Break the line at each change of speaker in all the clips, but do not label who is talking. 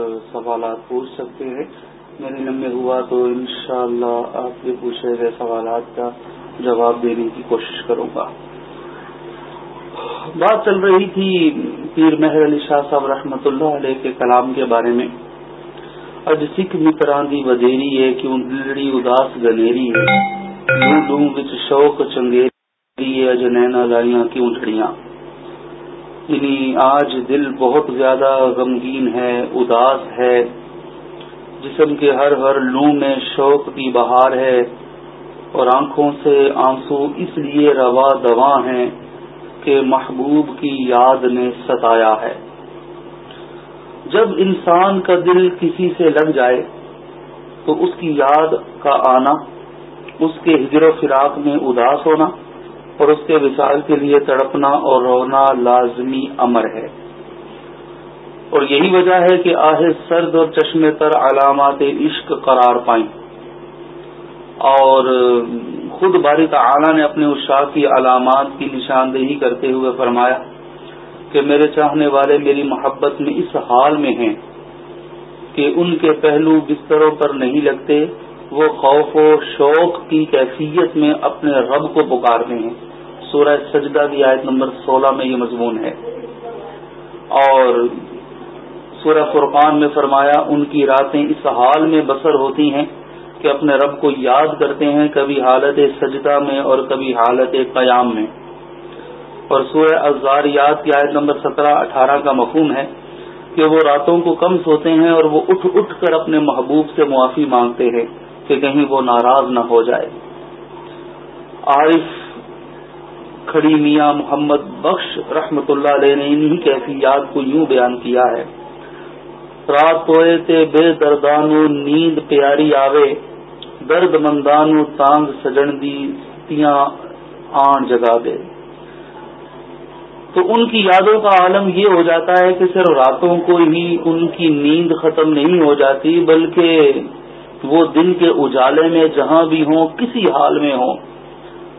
اور سوالات پوچھ سکتے ہیں میرے لمبے ہوا تو انشاءاللہ شاء آپ کے پوچھے گئے سوالات کا جواب دینے کی کوشش کروں گا بات چل رہی تھی پیر مہر علی شاہ صاحب رحمۃ اللہ علیہ کے کلام کے بارے میں اج سکھ متران وزیری ہے کیوں دلڑی اداس ہے دوں گنےری شوق چنگیری ہے نینا لائیاں کیوں ٹھڑیاں یعنی آج دل بہت زیادہ غمگین ہے اداس ہے جسم کے ہر ہر لو میں شوق کی بہار ہے اور آنکھوں سے آنسو اس لیے روا دواں ہیں کہ محبوب کی یاد نے ستایا ہے جب انسان کا دل کسی سے لگ جائے تو اس کی یاد کا آنا اس کے ہجر و فراق میں اداس ہونا اور اس کے وصال کے لیے تڑپنا اور رونا لازمی امر ہے اور یہی وجہ ہے کہ آہ سرد اور چشمے تر علامات عشق قرار پائیں اور خود باری تعالی نے اپنے اتشاہ کی علامات کی نشاندہی کرتے ہوئے فرمایا کہ میرے چاہنے والے میری محبت میں اس حال میں ہیں کہ ان کے پہلو بستروں پر نہیں لگتے وہ خوف و شوق کی کیفیت میں اپنے رب کو پکارتے ہیں سورہ سجدہ کی آیت نمبر سولہ میں یہ مضمون ہے اور سورہ فرقان میں فرمایا ان کی راتیں اس حال میں بسر ہوتی ہیں کہ اپنے رب کو یاد کرتے ہیں کبھی حالت سجدہ میں اور کبھی حالت قیام میں اور سورہ ازاریات کی آیت نمبر سترہ اٹھارہ کا مفہوم ہے کہ وہ راتوں کو کم سوتے ہیں اور وہ اٹھ اٹھ کر اپنے محبوب سے معافی مانگتے ہیں کہ کہیں وہ ناراض نہ ہو جائے عارف کھڑی میاں محمد بخش رحمت اللہ علیہ نے انہی کیفیات کو یوں بیان کیا ہے رات تے بے دردانو نیند پیاری آوے درد مندانو تانگ سجن دی آن جگا دے تو ان کی یادوں کا عالم یہ ہو جاتا ہے کہ صرف راتوں کو ہی ان کی نیند ختم نہیں ہو جاتی بلکہ وہ دن کے اجالے میں جہاں بھی ہوں کسی حال میں ہوں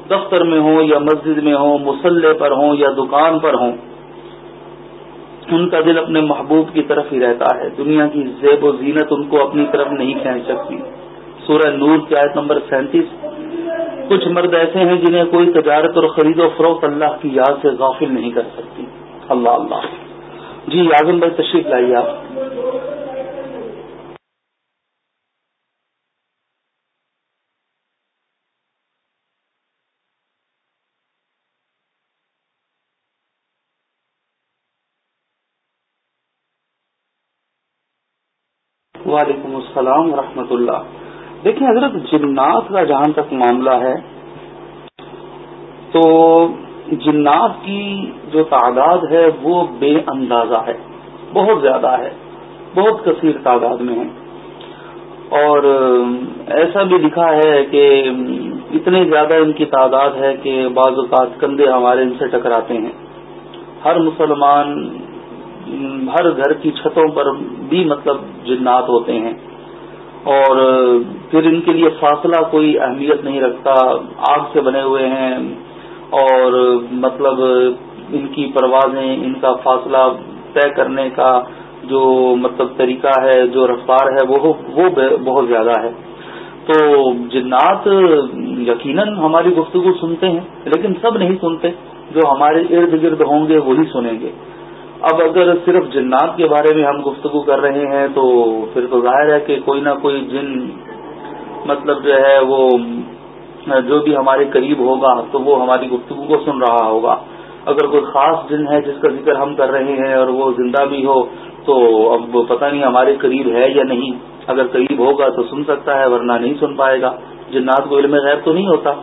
دفتر میں ہوں یا مسجد میں ہوں مسلح پر ہوں یا دکان پر ہوں ان کا دل اپنے محبوب کی طرف ہی رہتا ہے دنیا کی زیب و زینت ان کو اپنی طرف نہیں کھینچ سکتی سورہ نور کی آیت نمبر سینتیس کچھ مرد ایسے ہیں جنہیں کوئی تجارت اور خرید و فروخت اللہ کی یاد سے غافل نہیں کر سکتی اللہ اللہ جی یازم بھائی تشریف لائیے آپ وعلیکم السلام ورحمۃ اللہ دیکھیں حضرت جنات کا جہاں تک معاملہ ہے تو جنات کی جو تعداد ہے وہ بے اندازہ ہے بہت زیادہ ہے بہت کثیر تعداد میں ہے اور ایسا بھی لکھا ہے کہ اتنے زیادہ ان کی تعداد ہے کہ بعض اوقات کندھے ہمارے ان سے ٹکراتے ہیں ہر مسلمان ہر گھر کی چھتوں پر بھی مطلب جنات ہوتے ہیں اور پھر ان کے لیے فاصلہ کوئی اہمیت نہیں رکھتا آگ سے بنے ہوئے ہیں اور مطلب ان کی پروازیں ان کا فاصلہ طے کرنے کا جو مطلب طریقہ ہے جو رفتار ہے وہ وہ بہت زیادہ ہے تو جنات یقیناً ہماری گفتگو سنتے ہیں لیکن سب نہیں سنتے جو ہمارے ارد گرد ہوں گے وہی سنیں گے اب اگر صرف جنات کے بارے میں ہم گفتگو کر رہے ہیں تو پھر تو ظاہر ہے کہ کوئی نہ کوئی جن مطلب جو ہے وہ جو بھی ہمارے قریب ہوگا تو وہ ہماری گفتگو کو سن رہا ہوگا اگر کوئی خاص جن ہے جس کا ذکر ہم کر رہے ہیں اور وہ زندہ بھی ہو تو اب پتہ نہیں ہمارے قریب ہے یا نہیں اگر قریب ہوگا تو سن سکتا ہے ورنہ نہیں سن پائے گا جنات کو علم غیر تو نہیں ہوتا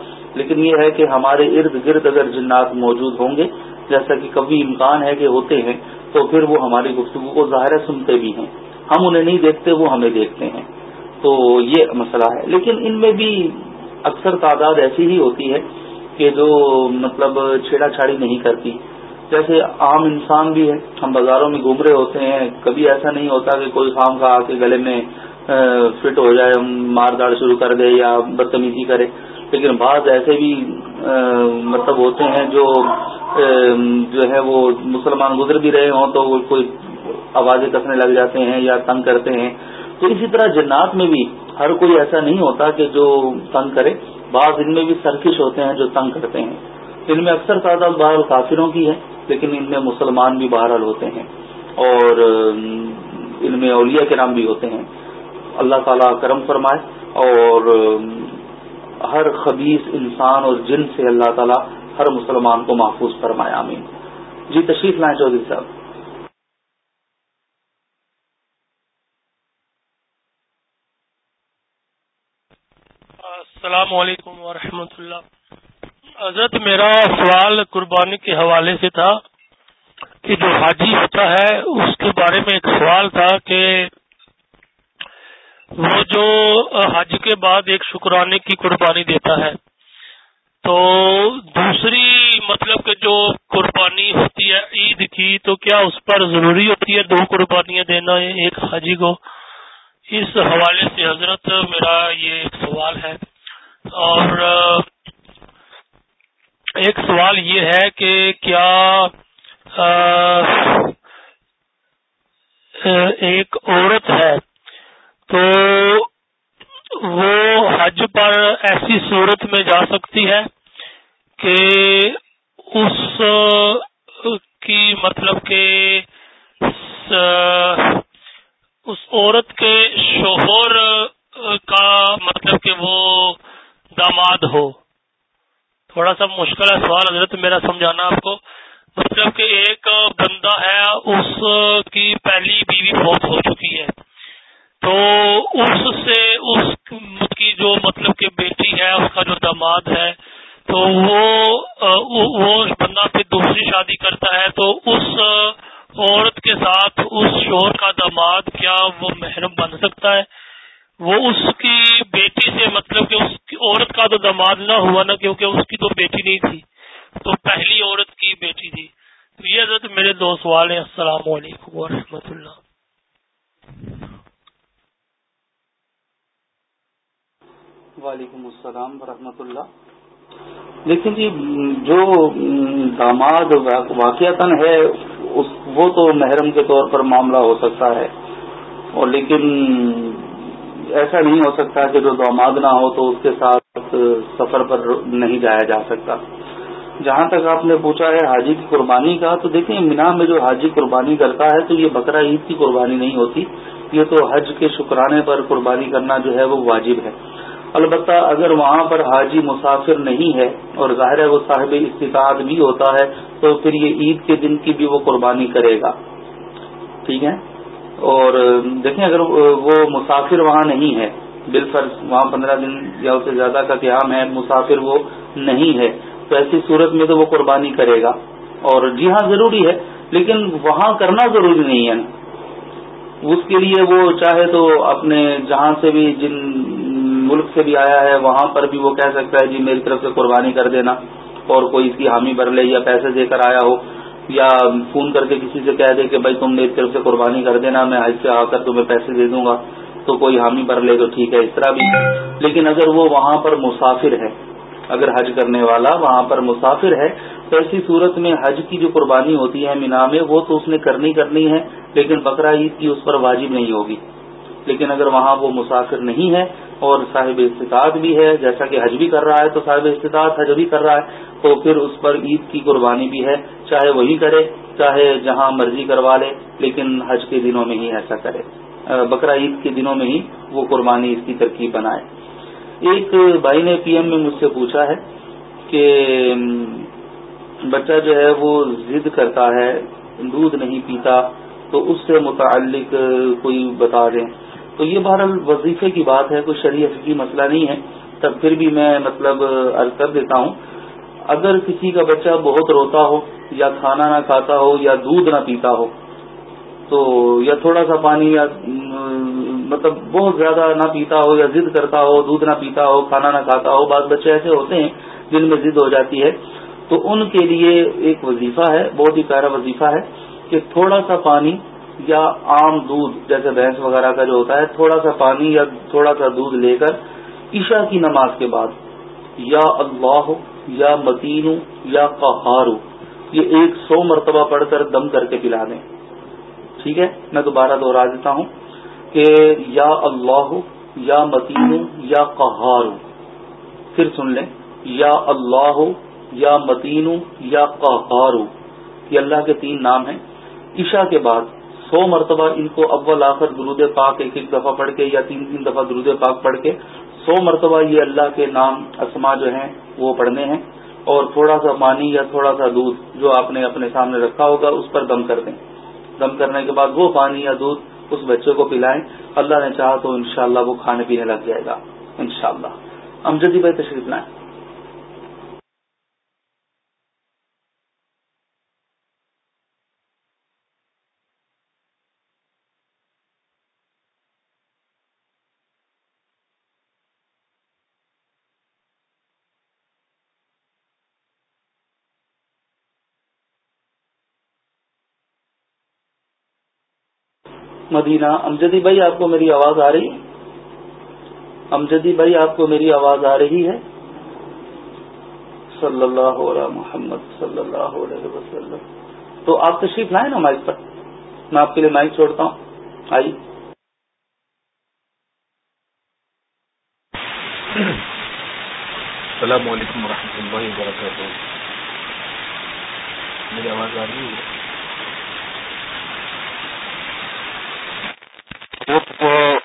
لیکن یہ ہے کہ ہمارے ارد گرد اگر جنات موجود ہوں گے جیسا کہ کبھی امکان ہے کہ ہوتے ہیں تو پھر وہ ہماری گفتگو کو ظاہر سنتے بھی ہیں ہم انہیں نہیں دیکھتے وہ ہمیں دیکھتے ہیں تو یہ مسئلہ ہے لیکن ان میں بھی اکثر تعداد ایسی ہی ہوتی ہے کہ جو مطلب چھیڑا چھاڑی نہیں کرتی جیسے عام انسان بھی ہے ہم بازاروں میں گھوم رہے ہوتے ہیں کبھی ایسا نہیں ہوتا کہ کوئی خام خواہ کے گلے میں فٹ ہو جائے ہم مار داڑ شروع کر دے یا بدتمیزی کرے لیکن بعض ایسے بھی مطلب ہوتے ہیں جو جو ہے وہ مسلمان گزر بھی رہے ہوں تو وہ کوئی آوازیں کسنے لگ جاتے ہیں یا تنگ کرتے ہیں تو اسی طرح جنات میں بھی ہر کوئی ایسا نہیں ہوتا کہ جو تنگ کرے بعض ان میں بھی سرکش ہوتے ہیں جو تنگ کرتے ہیں ان میں اکثر تعداد بہرحال کافروں کی ہے لیکن ان میں مسلمان بھی بہرحال ہوتے ہیں اور ان میں اولیاء کے نام بھی ہوتے ہیں اللہ تعالیٰ کرم فرمائے اور ہر خبیص انسان اور جن سے اللہ تعالیٰ ہر مسلمان کو محفوظ فرمایا آمین جی تشریف لائیں چودھری صاحب
السلام علیکم ورحمۃ اللہ حضرت میرا سوال قربانی کے حوالے سے تھا کہ جو حاجی ہوتا ہے اس کے بارے میں ایک سوال تھا کہ وہ جو حج کے بعد ایک شکرانے کی قربانی دیتا ہے تو دوسری مطلب کہ جو قربانی ہوتی ہے عید کی تو کیا اس پر ضروری ہوتی ہے دو قربانیاں دینا ایک حاجی کو اس حوالے سے حضرت میرا یہ ایک سوال ہے اور ایک سوال یہ ہے کہ کیا ایک عورت ہے تو وہ حج پر ایسی صورت میں جا سکتی ہے کہ اس کی مطلب کہ اس عورت کے شوہر کا مطلب کہ وہ داماد ہو تھوڑا سا مشکل ہے سوال حضرت میرا سمجھانا آپ کو مطلب کہ ایک بندہ ہے اس کی پہلی بیوی فوت ہو چکی ہے تو اس سے اس کی جو مطلب کہ بیٹی ہے اس کا جو داماد ہے تو وہ وہ بندہ پھر دوسری شادی کرتا ہے تو اس عورت کے ساتھ اس شور کا داماد کیا وہ محرم بن سکتا ہے وہ اس کی بیٹی سے مطلب کہ اس کی عورت کا تو داماد نہ ہوا نا کیونکہ اس کی تو بیٹی نہیں تھی تو پہلی عورت کی بیٹی تھی تو یہ حضرت میرے دو سوال ہیں السلام علیکم ورحمۃ اللہ
وعلیکم السلام ورحمۃ اللہ دیکھیں جی جو داماد واقع ہے اس وہ تو محرم کے طور پر معاملہ ہو سکتا ہے اور لیکن ایسا نہیں ہو سکتا کہ جو داماد نہ ہو تو اس کے ساتھ سفر پر نہیں جایا جا سکتا جہاں تک آپ نے پوچھا ہے حاجی کی قربانی کا تو دیکھیں مینا میں جو حاجی قربانی کرتا ہے تو یہ بکرا عید کی قربانی نہیں ہوتی یہ تو حج کے شکرانے پر قربانی کرنا جو ہے وہ واجب ہے البتہ اگر وہاں پر حاجی مسافر نہیں ہے اور ظاہر ہے وہ صاحب استطاعت بھی ہوتا ہے تو پھر یہ عید کے دن کی بھی وہ قربانی کرے گا ٹھیک ہے اور دیکھیں اگر وہ مسافر وہاں نہیں ہے بالفرض وہاں پندرہ دن یا اس سے زیادہ کا قیام ہے مسافر وہ نہیں ہے تو ایسی صورت میں تو وہ قربانی کرے گا اور جی ہاں ضروری ہے لیکن وہاں کرنا ضروری نہیں ہے اس کے لیے وہ چاہے تو اپنے جہاں سے بھی جن ملک سے بھی آیا ہے وہاں پر بھی وہ کہہ سکتا ہے جی میری طرف سے قربانی کر دینا اور کوئی اس کی حامی بھر لے یا پیسے دے کر آیا ہو یا فون کر کے کسی سے کہہ دے کہ بھائی تم میری طرف سے قربانی کر دینا میں حج سے آ کر تمہیں پیسے دے دوں گا تو کوئی حامی بھر لے تو ٹھیک ہے اس طرح بھی لیکن اگر وہ وہاں پر مسافر ہے اگر حج کرنے والا وہاں پر مسافر ہے تو ایسی صورت میں حج کی جو قربانی ہوتی ہے مینا میں وہ تو اس نے کرنی کرنی ہے لیکن بقرا عید کی اس پر واجب نہیں ہوگی لیکن اگر وہاں وہ مسافر نہیں ہے اور صاحب استطاعت بھی ہے جیسا کہ حج بھی کر رہا ہے تو صاحب استطاعت حج بھی کر رہا ہے تو پھر اس پر عید کی قربانی بھی ہے چاہے وہی کرے چاہے جہاں مرضی کروا لے لیکن حج کے دنوں میں ہی ایسا کرے بکرا عید کے دنوں میں ہی وہ قربانی اس کی ترکیب بنائے ایک بھائی نے پی ایم میں مجھ سے پوچھا ہے کہ بچہ جو ہے وہ ضد کرتا ہے دودھ نہیں پیتا تو اس سے متعلق کوئی بتا دیں تو یہ بہرحال وظیفے کی بات ہے کوئی شریف کی مسئلہ نہیں ہے تب پھر بھی میں مطلب عرض کر دیتا ہوں اگر کسی کا بچہ بہت روتا ہو یا کھانا نہ کھاتا ہو یا دودھ نہ پیتا ہو تو یا تھوڑا سا پانی یا مطلب بہت زیادہ نہ پیتا ہو یا ضد کرتا ہو دودھ نہ پیتا ہو کھانا نہ کھاتا ہو بعض بچے ایسے ہوتے ہیں جن میں ضد ہو جاتی ہے تو ان کے لیے ایک وظیفہ ہے بہت ہی پیارا وظیفہ ہے کہ تھوڑا سا پانی یا عام دودھ جیسے بھینس وغیرہ کا جو ہوتا ہے تھوڑا سا پانی یا تھوڑا سا دودھ لے کر عشاء کی نماز کے بعد یا اللہ یا متین یا قہارو یہ ایک سو مرتبہ پڑھ کر دم کر کے پلا دیں ٹھیک ہے میں دوبارہ دوہرا دیتا ہوں کہ یا اللہ یا متین یا قہارو پھر سن لیں یا اللہ یا متین یا قہارو یہ اللہ کے تین نام ہیں عشاء کے بعد سو مرتبہ ان کو اول آخر درود پاک ایک ایک دفعہ پڑھ کے یا تین تین دفعہ درود پاک پڑھ کے سو مرتبہ یہ اللہ کے نام اسما جو ہیں وہ پڑھنے ہیں اور تھوڑا سا پانی یا تھوڑا سا دودھ جو آپ نے اپنے سامنے رکھا ہوگا اس پر دم کر دیں دم کرنے کے بعد وہ پانی یا دودھ اس بچے کو پلائیں اللہ نے چاہا تو انشاءاللہ وہ کھانے پینے لگ جائے گا انشاءاللہ شاء اللہ امجدی بھائی تشریف لائیں مدینہ امجدی بھائی آپ کو میری آواز آ رہی ہے امجدی بھائی آپ کو میری آواز آ رہی ہے صلی اللہ علیہ محمد صلی اللہ علیہ وسلم تو آپ تشریف لائیں نا مائک پر میں آپ کے لیے مائک چھوڑتا ہوں آئی
السلام علیکم و اللہ وبرکاتہ میری آواز آ رہی ہے وہ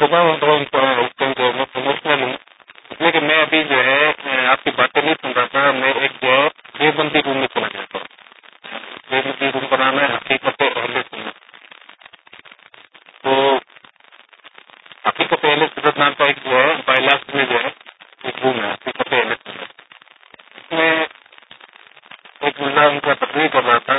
جو ہے میں ابھی جو ہے آپ کی باتیں نہیں سن رہا تھا میں ایک جو ہے سنانا تھا حقیقت تو حقیقت میں جو ہے حقیقت کر رہا تھا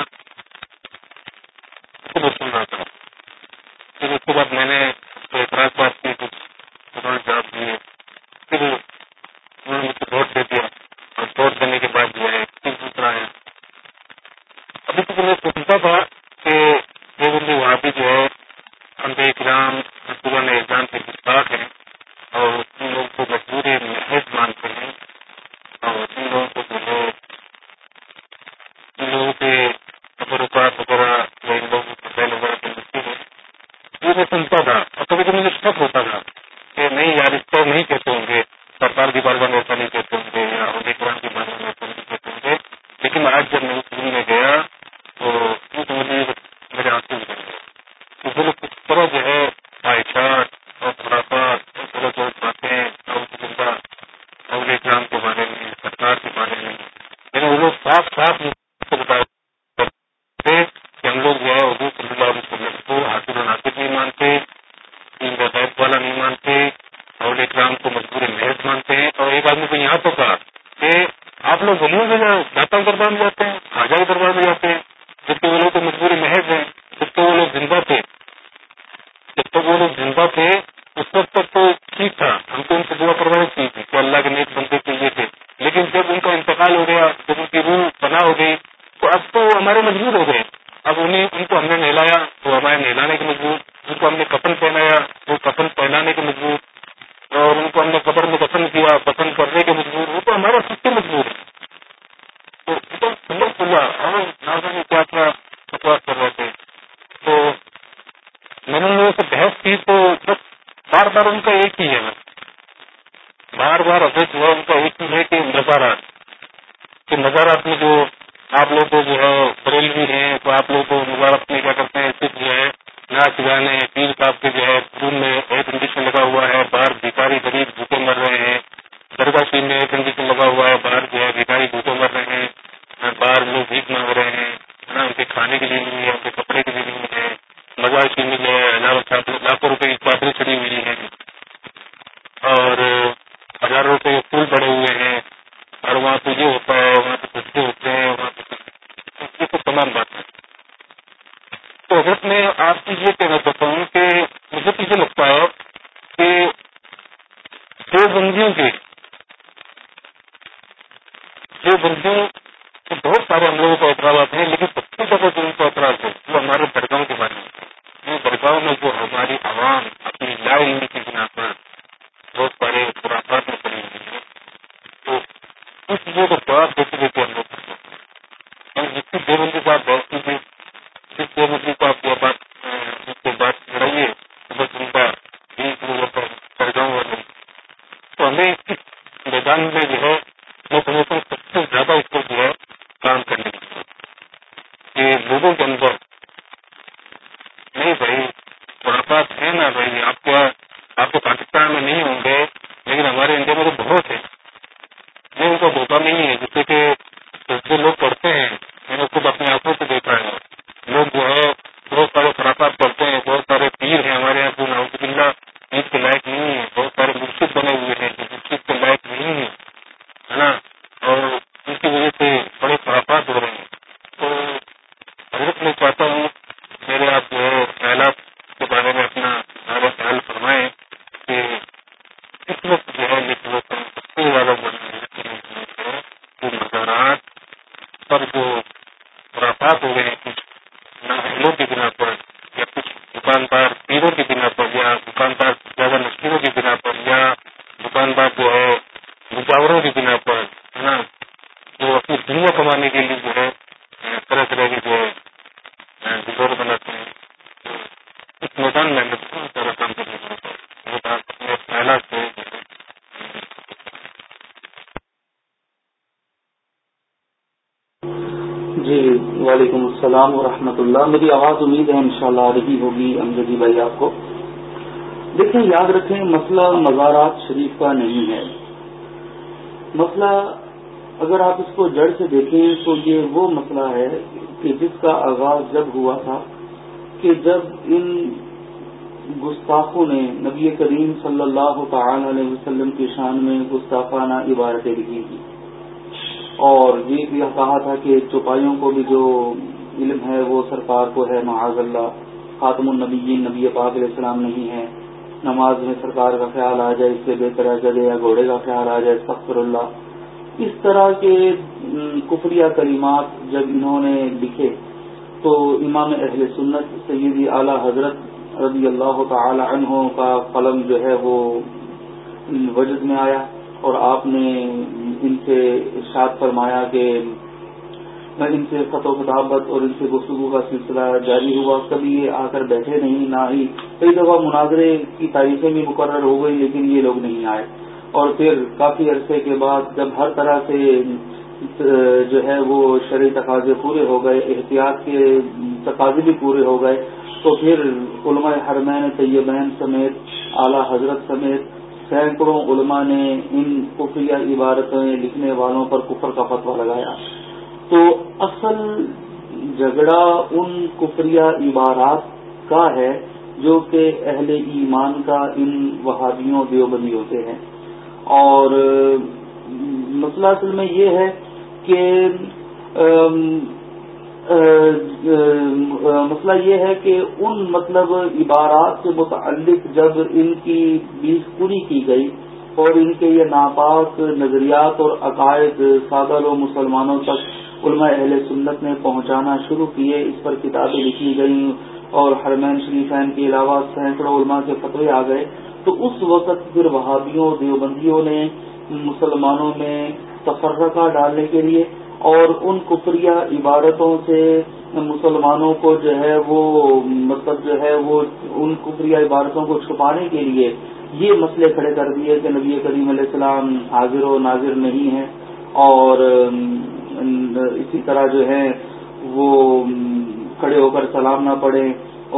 نہلانے کے مضبوط جن کو ہم نے کتن پہنایا وہ کتن پہنانے کے مضبوط اور ان کو ہم نے کپڑ میں پسند کیا پسند کرنے کے مجھے بھائی تھوڑا سا ہے نا بھائی آپ کو آپ کو پاکستان میں نہیں ہوں گے لیکن ہمارے انڈیا میں تو بہت
میری آواز امید ہے انشاءاللہ شاء رہی ہوگی امجدی بھائی آپ کو دیکھیں یاد رکھیں مسئلہ مزارات شریف کا نہیں ہے مسئلہ اگر آپ اس کو جڑ سے دیکھیں تو یہ وہ مسئلہ ہے کہ جس کا آغاز جب ہوا تھا کہ جب ان گستاخوں نے نبی کریم صلی اللہ تعالی علیہ وسلم کی شان میں گستاخانہ عبارتیں لکھی تھی اور یہ کہا تھا کہ چوپائیوں کو بھی جو علم ہے وہ سرکار کو ہے معاذ اللہ خاتم النبی نبی پاک علیہ السلام نہیں ہے نماز میں سرکار کا خیال آ جائے اس سے بے ترجلے یا گھوڑے کا خیال آ جائے سخر اللہ اس طرح کے کفری کریمات جب انہوں نے لکھے تو امام اہل سنت سیدی اعلی حضرت رضی اللہ تعالی عنہ کا قلم جو ہے وہ وجد میں آیا اور آپ نے ان سے ارشاد فرمایا کہ نہ ان سے خط و کتابت اور ان سے گفتگو کا سلسلہ جاری ہوا کبھی یہ آ کر بیٹھے نہیں نہ ہی کئی دفعہ مناظرے کی تاریخیں بھی مقرر ہو گئی لیکن یہ لوگ نہیں آئے اور پھر کافی عرصے کے بعد جب ہر طرح سے جو ہے وہ شرع تقاضے پورے ہو گئے احتیاط کے تقاضے بھی پورے ہو گئے تو پھر علماء حرمین طیبین سمیت اعلی حضرت سمیت سینکڑوں علماء نے ان کفیہ عبارتیں لکھنے والوں پر کفر کا فتویٰ لگایا تو اصل جھگڑا ان کفریہ عبارات کا ہے جو کہ اہل ایمان کا ان وہادیوں دیوبندی ہوتے ہیں اور مسئلہ اصل میں یہ ہے کہ مسئلہ یہ ہے کہ ان مطلب عبارات سے متعلق جب ان کی بیس پوری کی گئی اور ان کے یہ ناپاک نظریات اور عقائد سادر و مسلمانوں تک علماء اہل سنت نے پہنچانا شروع کیے اس پر کتابیں لکھی گئیں اور حرمین شریفین کے علاوہ سینکڑوں علماء کے فتوے آ گئے تو اس وقت پھر وہابیوں دیوبندیوں نے مسلمانوں میں تفرقہ ڈالنے کے لیے اور ان کفریہ عبادتوں سے مسلمانوں کو جو ہے وہ مطلب جو ہے وہ ان کفری عبادتوں کو چھپانے کے لیے یہ مسئلے کھڑے کر دیے کہ نبی کریم علیہ السلام حاضر و ناظر نہیں ہیں اور Uh, اسی طرح جو ہے وہ کھڑے ہو کر سلام نہ پڑے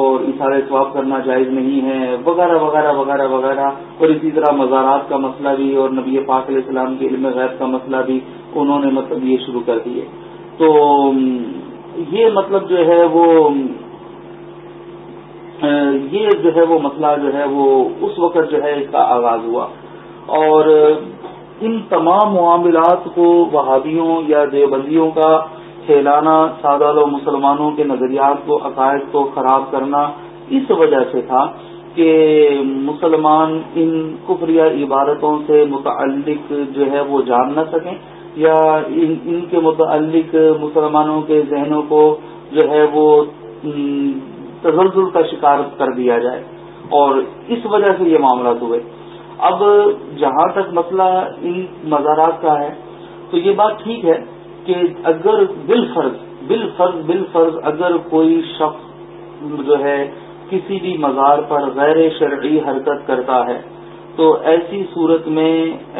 اور اشارے سواب کرنا جائز نہیں ہے وغیرہ وغیرہ وغیرہ وغیرہ اور اسی طرح مزارات کا مسئلہ بھی اور نبی پاک علیہ السلام کے علم غیر کا مسئلہ بھی انہوں نے مطلب یہ شروع کر دیے تو یہ مطلب جو ہے وہ یہ جو ہے وہ مسئلہ جو ہے وہ اس وقت جو ہے اس کا آغاز ہوا اور ان تمام معاملات کو وہابیوں یا دیوبندیوں کا کھیلانا سادہ لو مسلمانوں کے نظریات کو عقائد کو خراب کرنا اس وجہ سے تھا کہ مسلمان ان کفری عبادتوں سے متعلق جو ہے وہ جان نہ سکیں یا ان کے متعلق مسلمانوں کے ذہنوں کو جو ہے وہ تزلزل کا شکار کر دیا جائے اور اس وجہ سے یہ معاملات ہوئے اب جہاں تک مسئلہ ان مزارات کا ہے تو یہ بات ٹھیک ہے کہ اگر بال فرض بال فرض بال فرض اگر کوئی شخص جو ہے کسی بھی مزار پر غیر شرعی حرکت کرتا ہے تو ایسی صورت میں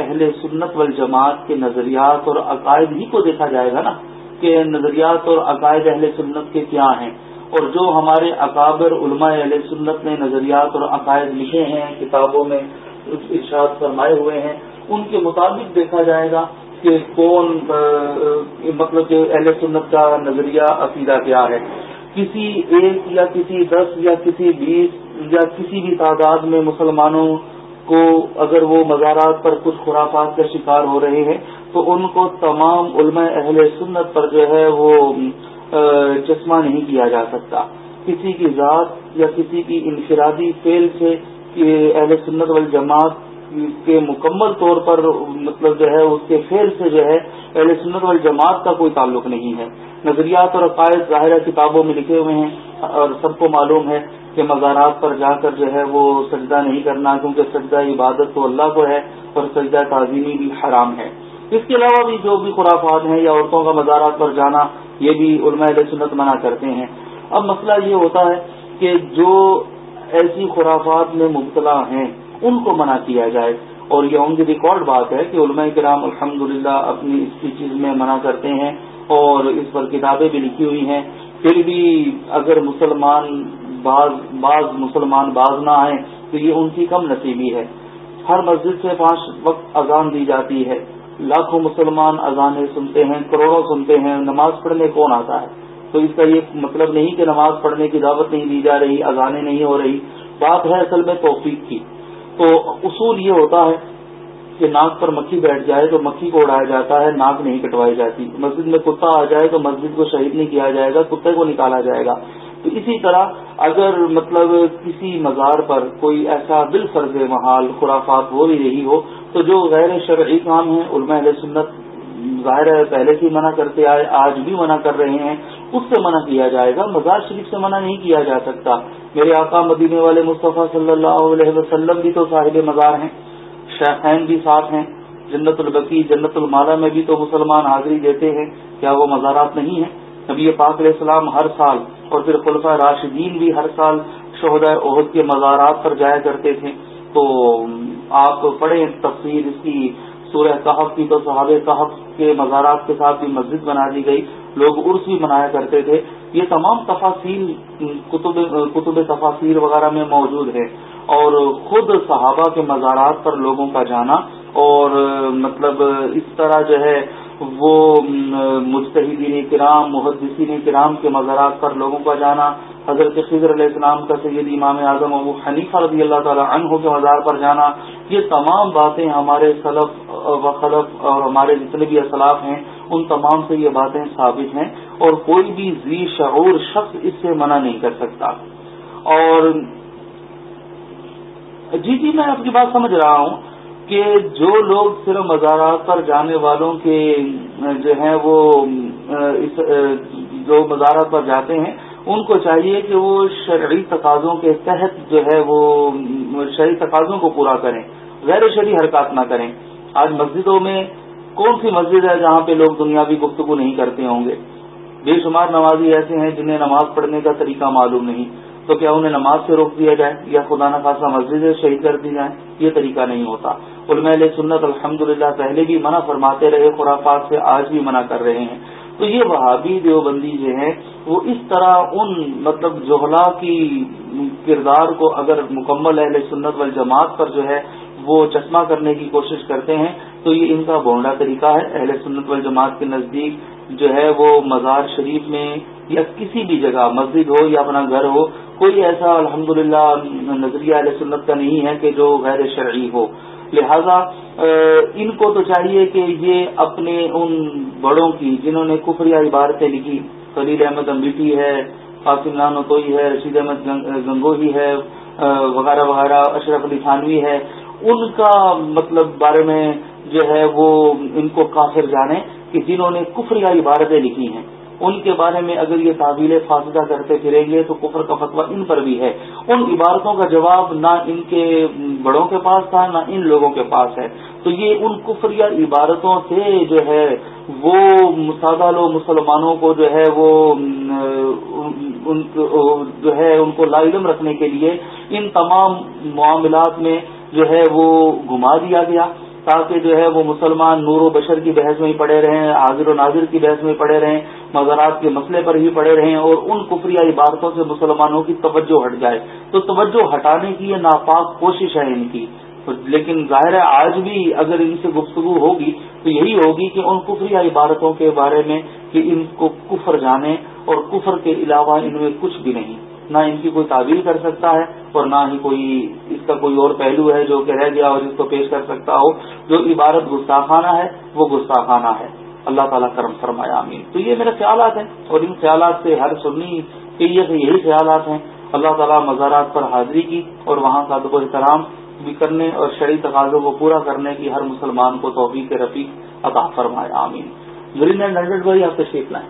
اہل سنت والجماعت کے نظریات اور عقائد ہی کو دیکھا جائے گا نا کہ نظریات اور عقائد اہل سنت کے کیا ہیں اور جو ہمارے اکابر علماء اہل سنت نے نظریات اور عقائد لکھے ہیں کتابوں میں ارشاد فرمائے ہوئے ہیں ان کے مطابق دیکھا جائے گا کہ کون مطلب کہ اہل سنت کا نظریہ عقیدہ کیا ہے کسی ایک یا کسی دس یا کسی بیس یا کسی بھی تعداد میں مسلمانوں کو اگر وہ مزارات پر کچھ خرافات کا شکار ہو رہے ہیں تو ان کو تمام علماء اہل سنت پر جو ہے وہ چشمہ نہیں کیا جا سکتا کسی کی ذات یا کسی کی انفرادی فیل سے کہ اہل سنت وال جماعت کے مکمل طور پر مطلب جو ہے اس کے فیل سے جو ہے اہل سنت وال جماعت کا کوئی تعلق نہیں ہے نظریات اور عقائد ظاہر کتابوں میں لکھے ہوئے ہیں اور سب کو معلوم ہے کہ مزارات پر جا کر جو ہے وہ سجدہ نہیں کرنا کیونکہ سجدہ عبادت تو اللہ کو ہے اور سجدہ تعظیمی بھی حرام ہے اس کے علاوہ بھی جو بھی خرافات ہیں یا عورتوں کا مزارات پر جانا یہ بھی علماء اہل سنت منع کرتے ہیں اب مسئلہ یہ ہوتا ہے کہ جو ایسی خرافات میں مبتلا ہیں ان کو منع کیا جائے اور یہ ریکارڈ بات ہے کہ علماء کرام الحمدللہ اپنی اس کی چیز میں منع کرتے ہیں اور اس پر کتابیں بھی لکھی ہوئی ہیں پھر بھی اگر مسلمان بعض مسلمان باز نہ آئے تو یہ ان کی کم نصیبی ہے ہر مسجد سے پانچ وقت اذان دی جاتی ہے لاکھوں مسلمان اذانیں سنتے ہیں کروڑوں سنتے ہیں نماز پڑھنے کون آتا ہے تو اس کا یہ مطلب نہیں کہ نماز پڑھنے کی دعوت نہیں دی جا رہی اذانے نہیں ہو رہی بات ہے اصل میں توفیق کی تو اصول یہ ہوتا ہے کہ ناک پر مکھی بیٹھ جائے تو مکھی کو اڑایا جاتا ہے ناک نہیں کٹوائی جاتی مسجد میں کتا آ جائے تو مسجد کو شہید نہیں کیا جائے گا کتے کو نکالا جائے گا تو اسی طرح اگر مطلب کسی مزار پر کوئی ایسا دل فرض محال خرافات ہو بھی رہی ہو تو جو غیر شرعی کام علماء اہل سنت ظاہر ہے پہلے سے منع کرتے آئے آج بھی منع کر رہے ہیں اس سے منع کیا جائے گا مزار شریف سے منع نہیں کیا جا سکتا میرے آقا مدینے والے مصطفیٰ صلی اللہ علیہ وسلم بھی تو صاحب مزار ہیں شیخین بھی ساتھ ہیں جنت البقی جنت المالا میں بھی تو مسلمان حاضری دیتے ہیں کیا وہ مزارات نہیں ہیں نبی پاک علیہ السلام ہر سال اور پھر خلفہ راشدین بھی ہر سال شہد عہد کے مزارات پر جایا کرتے تھے تو آپ پڑھے تفصیل اس کی سورہ صاحب کی تو صحابہ صاحب کے مزارات کے ساتھ بھی مسجد بنا دی گئی لوگ عرس بھی منایا کرتے تھے یہ تمام تفاصیل کتب کتب تفاصیر وغیرہ میں موجود ہے اور خود صحابہ کے مزارات پر لوگوں کا جانا اور مطلب اس طرح جو ہے وہ مستحدین کرام محدثین کرام کے مزارات پر لوگوں کا جانا حضرت خضر علیہ السلام کا سید امام اعظم ابو حنیفہ رضی اللہ تعالی عنہ کے مزار پر جانا یہ تمام باتیں ہمارے سلف و خلف اور ہمارے جتنے بھی اسلاف ہیں ان تمام سے یہ باتیں ثابت ہیں اور کوئی بھی زی شعور شخص اس سے منع نہیں کر سکتا اور جی جی میں آپ کی بات سمجھ رہا ہوں کہ جو لوگ صرف مزارات پر جانے والوں کے جو ہیں وہ جو مزارات پر جاتے ہیں ان کو چاہیے کہ وہ شرعی تقاضوں کے تحت جو ہے وہ شرعی تقاضوں کو پورا کریں غیر شرعی حرکات نہ کریں آج مسجدوں میں کون سی مسجد ہے جہاں پہ لوگ دنیاوی گفتگو نہیں کرتے ہوں گے بے شمار نمازی ایسے ہیں جنہیں نماز پڑھنے کا طریقہ معلوم نہیں تو کیا انہیں نماز سے روک دیا جائے یا خدا نہ خاصا مسجد شہید کر دی جائیں یہ طریقہ نہیں ہوتا علماء سنت الحمد للہ پہلے بھی منع فرماتے رہے خرافات سے آج بھی منع کر رہے ہیں تو یہ بہابی دیوبندی جو ہیں وہ اس طرح ان مطلب جوہلا کی کردار کو اگر مکمل اہل سنت والجماعت پر جو ہے وہ چشمہ کرنے کی کوشش کرتے ہیں تو یہ ان کا بونڈا طریقہ ہے اہل سنت وال جماعت کے نزدیک جو ہے وہ مزار شریف میں یا کسی بھی جگہ مسجد ہو یا اپنا گھر ہو کوئی ایسا الحمدللہ نظریہ اہل سنت کا نہیں ہے کہ جو غیر شرعی ہو لہذا ان کو تو چاہیے کہ یہ اپنے ان بڑوں کی جنہوں نے کفری عبارتیں لکھی خلیل احمد امبیٹی ہے قاسم نان اتوئی ہے رشید احمد گنگوہی ہے وغیرہ وغیرہ اشرف علی خانوی ہے ان کا مطلب بارے میں جو ہے وہ ان کو کافر جانے کہ جنہوں نے کفر یا عبارتیں لکھی ہیں ان کے بارے میں اگر یہ تعویل فاصلہ کرتے پھریں گے تو کفر کا فتویٰ ان پر بھی ہے ان عبارتوں کا جواب نہ ان کے بڑوں کے پاس تھا نہ ان لوگوں کے پاس ہے تو یہ ان کفر یا عبارتوں سے جو ہے وہ مسادہ لو مسلمانوں کو جو ہے وہ جو ہے ان کو لا علم رکھنے کے لیے ان تمام معاملات میں جو ہے وہ گھما دیا گیا تاکہ جو ہے وہ مسلمان نور و بشر کی بحث میں ہی پڑے رہیں حاضر و ناظر کی بحث میں پڑے رہیں مزارات کے مسئلے پر ہی پڑے رہیں اور ان کفری عبارتوں سے مسلمانوں کی توجہ ہٹ جائے تو توجہ ہٹانے کی یہ ناپاک کوشش ہے ان کی لیکن ظاہر ہے آج بھی اگر ان سے گفتگو ہوگی تو یہی ہوگی کہ ان کفری عبارتوں کے بارے میں کہ ان کو کفر جانے اور کفر کے علاوہ ان میں کچھ بھی نہیں نہ ان کی کوئی تعبیر کر سکتا ہے اور نہ ہی کوئی اس کا کوئی اور پہلو ہے جو کہ رہ گیا اور اس کو پیش کر سکتا ہو جو عبارت گستاخانہ ہے وہ گستاخانہ ہے اللہ تعالیٰ کرم فرمایا امین تو یہ میرے خیالات ہیں اور ان خیالات سے ہر سنی کے یہ یہی خیالات ہیں اللہ تعالیٰ مزارات پر حاضری کی اور وہاں صادق و احترام بھی کرنے اور شرعی تقاضوں کو پورا کرنے کی ہر مسلمان کو توفیق رفیق عطا فرمایا امین دلی ہنڈریڈ بھائی آپ سے لائیں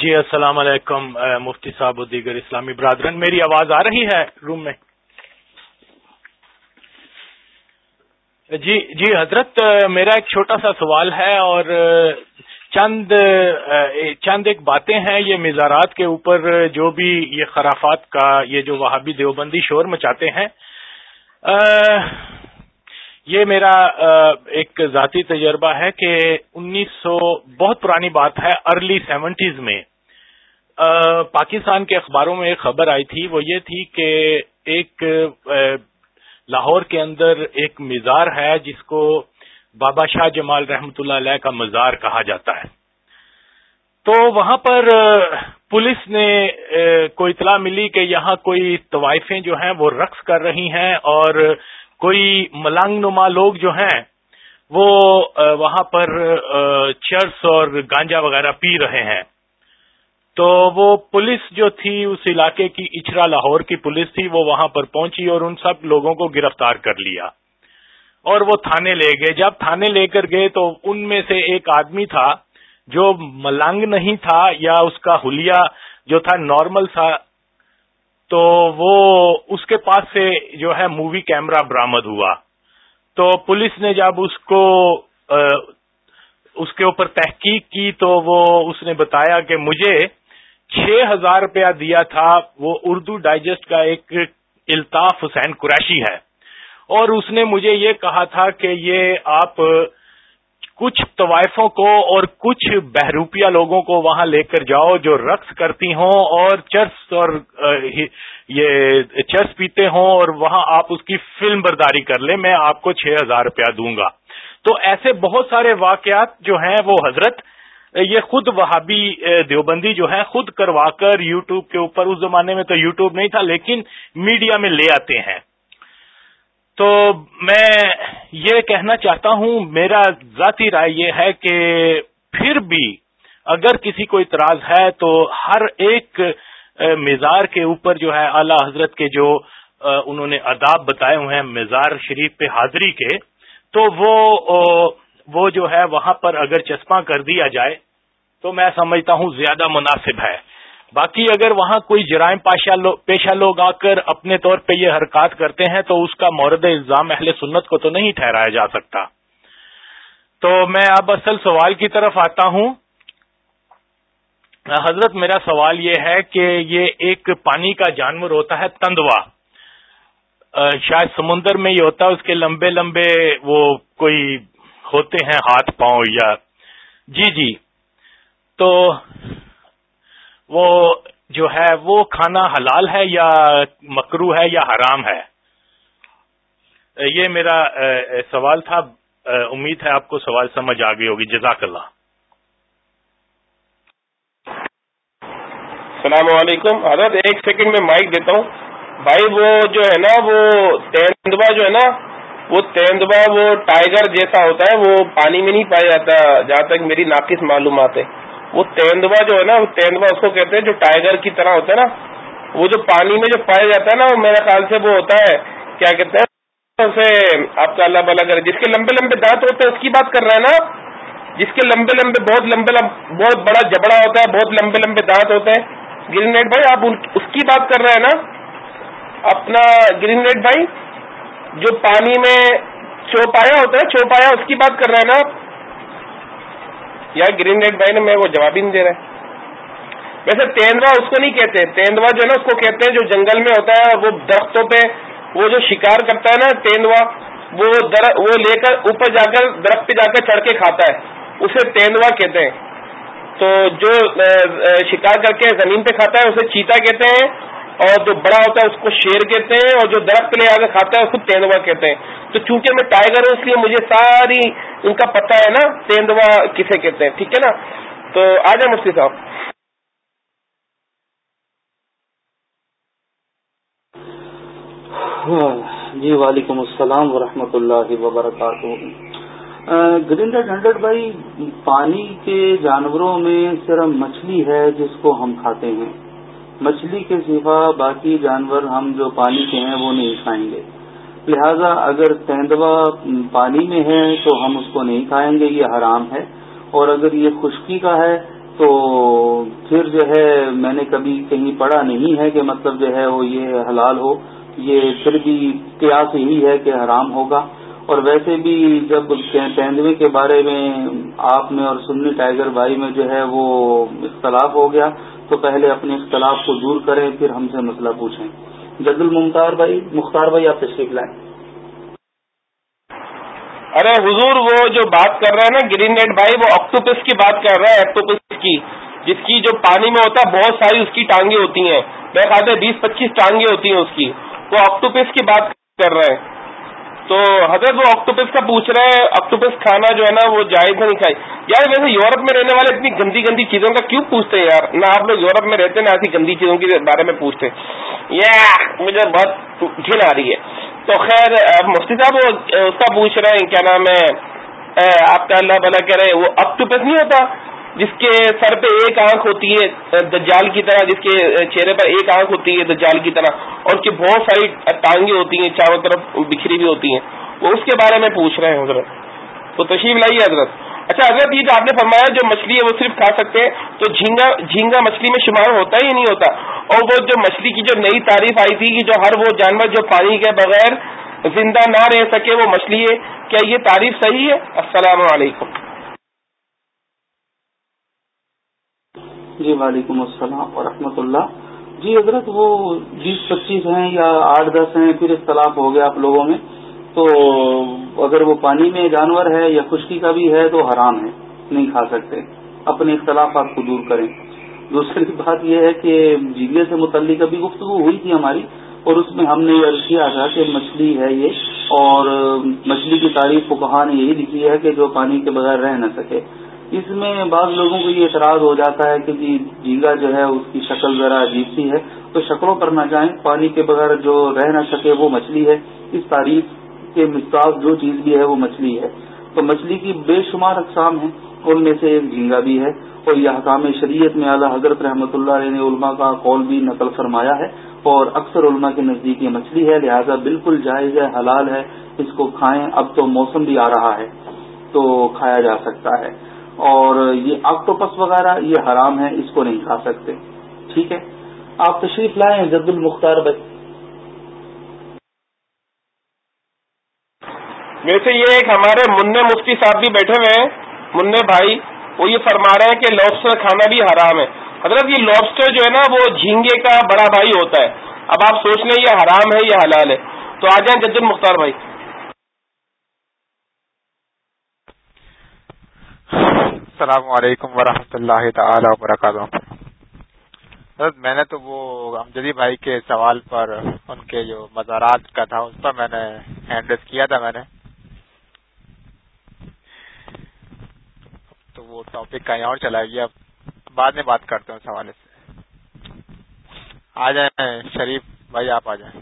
جی السلام علیکم مفتی صاحب دیگر اسلامی برادرن میری آواز آ رہی ہے روم میں جی جی حضرت میرا ایک چھوٹا سا سوال ہے اور چند چند ایک باتیں ہیں یہ مزارات کے اوپر جو بھی یہ خرافات کا یہ جو وہابی دیوبندی شور مچاتے ہیں یہ میرا ایک ذاتی تجربہ ہے کہ انیس سو بہت پرانی بات ہے ارلی سیونٹیز میں پاکستان کے اخباروں میں ایک خبر آئی تھی وہ یہ تھی کہ ایک لاہور کے اندر ایک مزار ہے جس کو بابا شاہ جمال رحمت اللہ علیہ کا مزار کہا جاتا ہے تو وہاں پر پولیس نے کوئی اطلاع ملی کہ یہاں کوئی طوائفیں جو ہیں وہ رقص کر رہی ہیں اور کوئی ملنگ نما لوگ جو ہیں وہ وہاں پر چرس اور گانجا وغیرہ پی رہے ہیں تو وہ پولیس جو تھی اس علاقے کی اچرا لاہور کی پولیس تھی وہ وہاں پر پہنچی اور ان سب لوگوں کو گرفتار کر لیا اور وہ تھانے لے گئے جب تھانے لے کر گئے تو ان میں سے ایک آدمی تھا جو ملنگ نہیں تھا یا اس کا حلیہ جو تھا نارمل تھا تو وہ اس کے پاس سے جو ہے مووی کیمرہ برامد ہوا تو پولیس نے جب اس کو اس کے اوپر تحقیق کی تو وہ اس نے بتایا کہ مجھے چھ ہزار روپیہ دیا تھا وہ اردو ڈائجسٹ کا ایک الطاف حسین قریشی ہے اور اس نے مجھے یہ کہا تھا کہ یہ آپ کچھ طوائفوں کو اور کچھ بہروپیہ لوگوں کو وہاں لے کر جاؤ جو رقص کرتی ہوں اور چرس اور یہ چرس پیتے ہوں اور وہاں آپ اس کی فلم برداری کر لیں میں آپ کو چھ ہزار روپیہ دوں گا تو ایسے بہت سارے واقعات جو ہیں وہ حضرت یہ خود وہابی دیوبندی جو ہے خود کروا کر یوٹیوب کے اوپر اس زمانے میں تو یوٹیوب نہیں تھا لیکن میڈیا میں لے آتے ہیں تو میں یہ کہنا چاہتا ہوں میرا ذاتی رائے یہ ہے کہ پھر بھی اگر کسی کو اعتراض ہے تو ہر ایک مزار کے اوپر جو ہے اعلی حضرت کے جو انہوں نے اداب بتائے ہوئے ہیں مزار شریف پہ حاضری کے تو وہ وہ جو ہے وہاں پر اگر چسپاں کر دیا جائے تو میں سمجھتا ہوں زیادہ مناسب ہے باقی اگر وہاں کوئی جرائم پیشہ لوگ آ کر اپنے طور پہ یہ حرکات کرتے ہیں تو اس کا مورد الزام اہل سنت کو تو نہیں ٹھہرایا جا سکتا تو میں اب اصل سوال کی طرف آتا ہوں حضرت میرا سوال یہ ہے کہ یہ ایک پانی کا جانور ہوتا ہے تندوا شاید سمندر میں یہ ہوتا ہے اس کے لمبے لمبے وہ کوئی ہوتے ہیں ہاتھ پاؤں یا جی جی تو وہ جو ہے وہ کھانا حلال ہے یا مکرو ہے یا حرام ہے یہ میرا سوال تھا امید ہے آپ کو سوال سمجھ آ گئی ہوگی جزاک اللہ
السلام علیکم حضرت ایک سیکنڈ میں مائک دیتا ہوں بھائی وہ جو ہے نا وہ تیندوا جو ہے نا
وہ تیندوا وہ ٹائیگر جیسا ہوتا ہے وہ پانی میں نہیں پایا جاتا جہاں تک میری ناقص معلومات ہے وہ تیندوا جو ہے نا وہ تیندوا اس کو کہتے ہیں جو ٹائیگر کی طرح ہوتا ہے نا وہ جو پانی میں جو پایا جاتا ہے نا وہ میرے خیال سے وہ ہوتا ہے کیا کہتے ہیں آپ کا اللہ بالا کرے جس کے لمبے لمبے دانت ہوتے ہیں اس کی بات کر رہے ہیں نا جس کے لمبے لمبے بہت لمبے بہت بڑا جبڑا ہوتا ہے بہت لمبے لمبے دانت ہوتے ہیں گرین نیٹ بھائی آپ اس کی بات کر رہے ہیں نا اپنا گرین ریڈ بھائی جو پانی میں چوپایا ہوتا ہے چوپایا اس کی بات کر رہے ہیں نا آپ یا گرین ریڈ بھائی نے وہ جواب ہی نہیں دے رہا ہے ویسے تیندوا اس کو نہیں کہتے تیندوا جو ہے نا اس کو کہتے ہیں جو جنگل میں ہوتا ہے وہ درختوں پہ وہ جو شکار کرتا ہے نا تیندوا وہ در وہ لے کر اوپر جا کر درخت پہ جا کر چڑھ کے کھاتا ہے اسے تیندوا کہتے ہیں تو جو شکار کر کے زمین پہ کھاتا ہے اسے چیتا کہتے ہیں اور جو بڑا ہوتا ہے اس کو شیر کہتے ہیں اور جو درخت لے آ کے ہے اس کو تیندوا کہتے ہیں تو چونکہ میں ٹائیگر ہوں اس لیے مجھے ساری ان کا پتہ ہے نا تیندوا کسے کہتے ہیں ٹھیک ہے نا تو آ جائیں مفتی صاحب ہاں،
جی وعلیکم السلام ورحمۃ اللہ وبرکاتہ گریندر ڈنڈر بھائی پانی کے جانوروں میں صرف مچھلی ہے جس کو ہم کھاتے ہیں مچھلی کے سفا باقی جانور ہم جو پانی کے ہیں وہ نہیں کھائیں گے لہذا اگر تیندوا پانی میں ہے تو ہم اس کو نہیں کھائیں گے یہ حرام ہے اور اگر یہ خشکی کا ہے تو پھر جو ہے میں نے کبھی کہیں پڑھا نہیں ہے کہ مطلب جو ہے وہ یہ حلال ہو یہ پھر بھی قیاس ہی ہے کہ حرام ہوگا اور ویسے بھی جب تیندوے کے بارے میں آپ میں اور سنی ٹائیگر بھائی میں جو ہے وہ اختلاف ہو گیا تو پہلے اپنے اختلاف کو دور کریں پھر ہم سے مسئلہ پوچھیں جد المختار بھائی مختار بھائی آپ تشریف لائیں
ارے حضور وہ جو بات کر رہے ہیں نا گرین نیٹ بھائی وہ اکٹوپس کی بات کر رہے ہیں اکٹوپس کی جس کی جو پانی میں ہوتا ہے بہت ساری اس کی ٹانگیں ہوتی ہیں میں کہتے ہیں بیس پچیس ٹانگیں ہوتی ہیں اس کی وہ اکٹوپس کی بات کر رہے ہیں تو حضرت وہ آکٹوپس کا پوچھ رہے ہیں آکٹوپس کھانا جو ہے نا وہ جائز ہے نہیں کھائی یار ویسے یورپ میں رہنے والے اتنی گندی گندی چیزوں کا کیوں پوچھتے ہیں یار نہ آپ لوگ یورپ میں رہتے ہیں نہ ایسی گندی چیزوں کے بارے میں پوچھتے یا مجھے بہت گھن آ رہی ہے تو خیر مفتی صاحب وہ اس کا پوچھ رہے ہیں کیا نام ہے آپ کا اللہ بھلا کہہ رہے ہیں وہ اکتوپس نہیں ہوتا جس کے سر پہ ایک آنکھ ہوتی ہے دجال کی طرح جس کے چہرے پر ایک آنکھ ہوتی ہے دجال کی طرح اور اس کی بہت ساری ٹانگیں ہوتی ہیں چاروں طرف بکھری بھی ہوتی ہیں وہ اس کے بارے میں پوچھ رہے ہیں حضرت تو تشریف لائیے حضرت اچھا حضرت یہ جو آپ نے فرمایا جو مچھلی ہے وہ صرف کھا سکتے ہیں تو جھینگا جھینگا مچھلی میں شمار ہوتا ہی نہیں ہوتا اور وہ جو مچھلی کی جو نئی تعریف آئی تھی کہ جو ہر وہ جانور جو پانی کے بغیر زندہ نہ رہ سکے وہ مچھلی ہے کیا یہ تعریف صحیح ہے السلام علیکم
جی وعلیکم السلام و اللہ جی حضرت وہ بیس پچیس ہیں یا آٹھ دس ہیں پھر اختلاف ہو گیا آپ لوگوں میں تو اگر وہ پانی میں جانور ہے یا خشکی کا بھی ہے تو حرام ہے نہیں کھا سکتے اپنے اختلافات کو دور کریں دوسری بات یہ ہے کہ جیلے سے متعلق ابھی گفتگو ہوئی تھی ہماری اور اس میں ہم نے یہ کیا تھا کہ مچھلی ہے یہ اور مچھلی کی تعریف کو کہاں نے یہی لکھی ہے کہ جو پانی کے بغیر رہ نہ سکے اس میں بعض لوگوں کو یہ اعتراض ہو جاتا ہے کہ جی جھینگا جو ہے اس کی شکل ذرا عجیب سی ہے تو شکلوں پر نہ جائیں پانی کے بغیر جو رہ نہ سکے وہ مچھلی ہے اس تعریف کے مثال جو چیز بھی ہے وہ مچھلی ہے تو مچھلی کی بے شمار اقسام ہیں ان میں سے ایک جھینگا بھی ہے اور یہ حکام شریعت میں اعلیٰ حضرت رحمۃ اللہ علیہ نے علماء کا قول بھی نقل فرمایا ہے اور اکثر علماء کے نزدیک یہ مچھلی ہے لہذا بالکل جائز ہے حلال ہے اس کو کھائیں اب تو موسم بھی آ رہا ہے تو کھایا جا سکتا ہے اور یہ آکٹوپس وغیرہ یہ حرام ہے اس کو نہیں کھا سکتے ٹھیک ہے آپ تشریف لائیں المختار میرے
ویسے یہ ایک ہمارے منع مفتی صاحب بھی بیٹھے ہوئے ہیں منع بھائی وہ یہ فرما رہے ہیں کہ لوبسٹر کھانا بھی حرام ہے حضرت یہ لوبسٹر جو ہے نا وہ جھینگے کا بڑا بھائی ہوتا ہے اب آپ سوچ لیں یہ حرام ہے یا حلال ہے تو آ جائیں جد المختار بھائی
السلام علیکم ورحمۃ اللہ تعالی وبرکاتہ حضرت میں تو وہ امجدی بھائی کے سوال پر ان کے جو مزارات کا تھا اس پر میں نے ہینڈل کیا تھا میں نے تو وہ ٹاپک کہیں اور چلا گیا بعد میں بات کرتے ہیں اس حوالے سے آ جائیں شریف بھائی آپ آ جائیں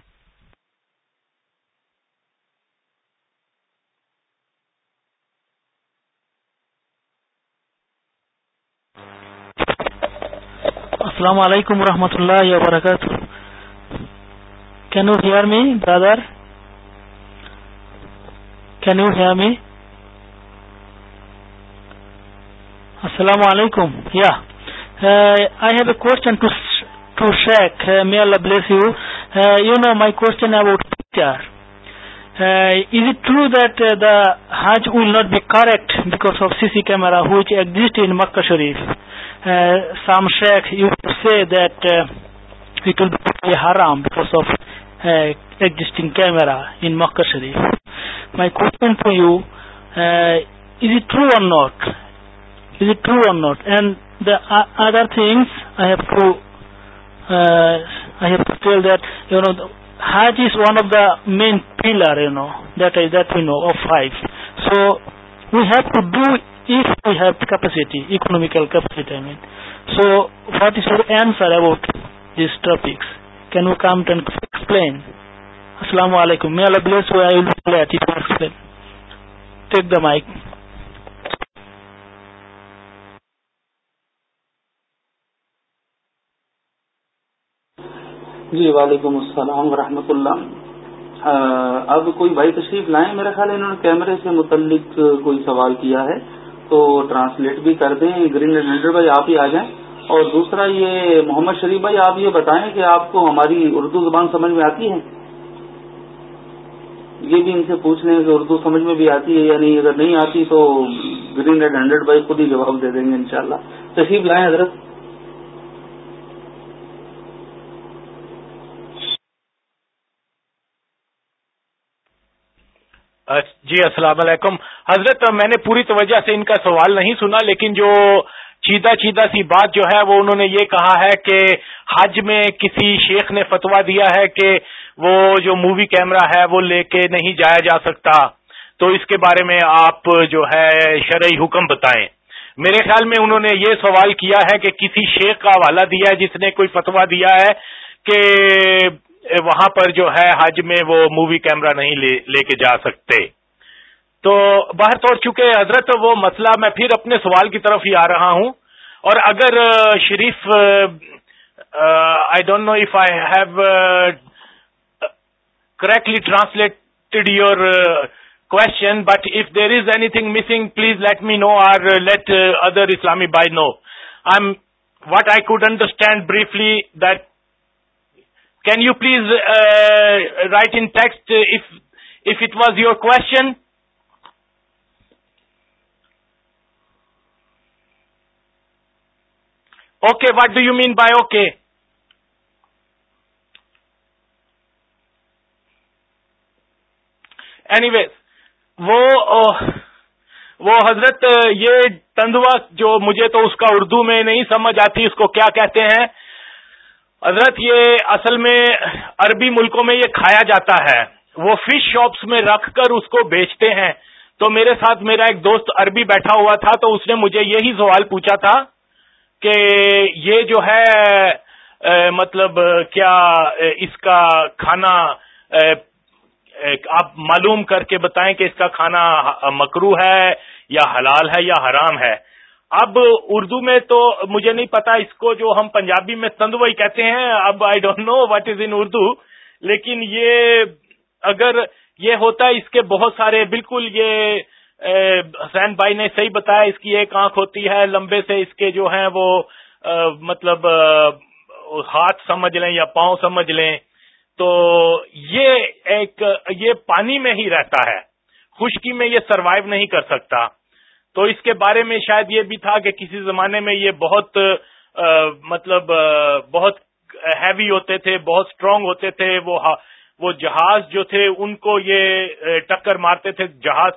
السلام علیکم ورحمۃ اللہ وبرکاتہ can you hear me brother can you hear می السلام علیکم یا I have a question to shake me Allah bless you you know my question about picture Uh, is it true that uh, the Hajj will not be correct because of CC camera which exists in Makkah Sharif? سام شیکٹ یل ہرام back of existing camera and مکشریف my question to you is it true not is true one not and the other things I have to I have to tell that you know height is one of the main filler you know that is دینو of five so we've to do if we have the capacity, economical capacity, I mean. So, what is your answer about these topics? Can you come and explain? Assalamu alaikum. May Allah bless you. I will be glad if you explain. Take the mic.
جی وعلیکم السلام ورحمۃ اللہ اب کوئی بھائی تشریف لائیں میرا خیال ہے انہوں نے کیمرے سے متعلق کوئی سوال کیا ہے کو ٹرانسلیٹ بھی کر دیں گرین لینڈر بھائی آپ ہی آ جائیں اور دوسرا یہ محمد شریف بھائی آپ یہ بتائیں کہ آپ کو ہماری اردو زبان سمجھ میں آتی ہے یہ بھی ان سے پوچھ لیں کہ اردو سمجھ میں بھی آتی ہے یعنی اگر نہیں آتی تو گرین ایڈ ہنڈریڈ بھائی خود ہی جواب دے دیں گے انشاءاللہ شاء اللہ لائیں حضرت
جی السلام علیکم حضرت میں نے پوری توجہ سے ان کا سوال نہیں سنا لیکن جو چیدہ چیدہ سی بات جو ہے وہ انہوں نے یہ کہا ہے کہ حج میں کسی شیخ نے فتوا دیا ہے کہ وہ جو مووی کیمرہ ہے وہ لے کے نہیں جایا جا سکتا تو اس کے بارے میں آپ جو ہے شرعی حکم بتائیں میرے خیال میں انہوں نے یہ سوال کیا ہے کہ کسی شیخ کا حوالہ دیا ہے جس نے کوئی فتویٰ دیا ہے کہ وہاں پر جو ہے حج میں وہ مووی کیمرہ نہیں لے لے کے جا سکتے تو باہر توڑ چکے حضرت وہ مسئلہ میں پھر اپنے سوال کی طرف ہی آ رہا ہوں اور اگر Sharif I don't know if I have correctly translated your question but if there is anything missing please let me know or let other اسلامی by know I what I could understand briefly that can you please write in text if it was your question okay what do you mean by okay anyways وہ حضرت یہ تندوا جو مجھے تو اس کا اردو میں نہیں سمجھ آتی اس کو کیا کہتے ہیں حضرت یہ اصل میں عربی ملکوں میں یہ کھایا جاتا ہے وہ فش شاپس میں رکھ کر اس کو بیچتے ہیں تو میرے ساتھ میرا ایک دوست عربی بیٹھا ہوا تھا تو اس نے مجھے یہی سوال پوچھا تھا کہ یہ جو ہے مطلب کیا اس کا کھانا آپ معلوم کر کے بتائیں کہ اس کا کھانا مکرو ہے یا حلال ہے یا حرام ہے اب اردو میں تو مجھے نہیں پتا اس کو جو ہم پنجابی میں تندوئی کہتے ہیں اب I don't know what is in Urdu لیکن یہ اگر یہ ہوتا ہے اس کے بہت سارے بالکل یہ حسین بھائی نے صحیح بتایا اس کی ایک آنکھ ہوتی ہے لمبے سے اس کے جو ہیں وہ مطلب ہاتھ سمجھ لیں یا پاؤں سمجھ لیں تو یہ ایک یہ پانی میں ہی رہتا ہے خشکی میں یہ سروائیو نہیں کر سکتا تو اس کے بارے میں شاید یہ بھی تھا کہ کسی زمانے میں یہ بہت مطلب بہت ہیوی ہوتے تھے بہت اسٹرانگ ہوتے تھے وہ وہ جہاز جو تھے ان کو یہ ٹکر مارتے تھے جہاز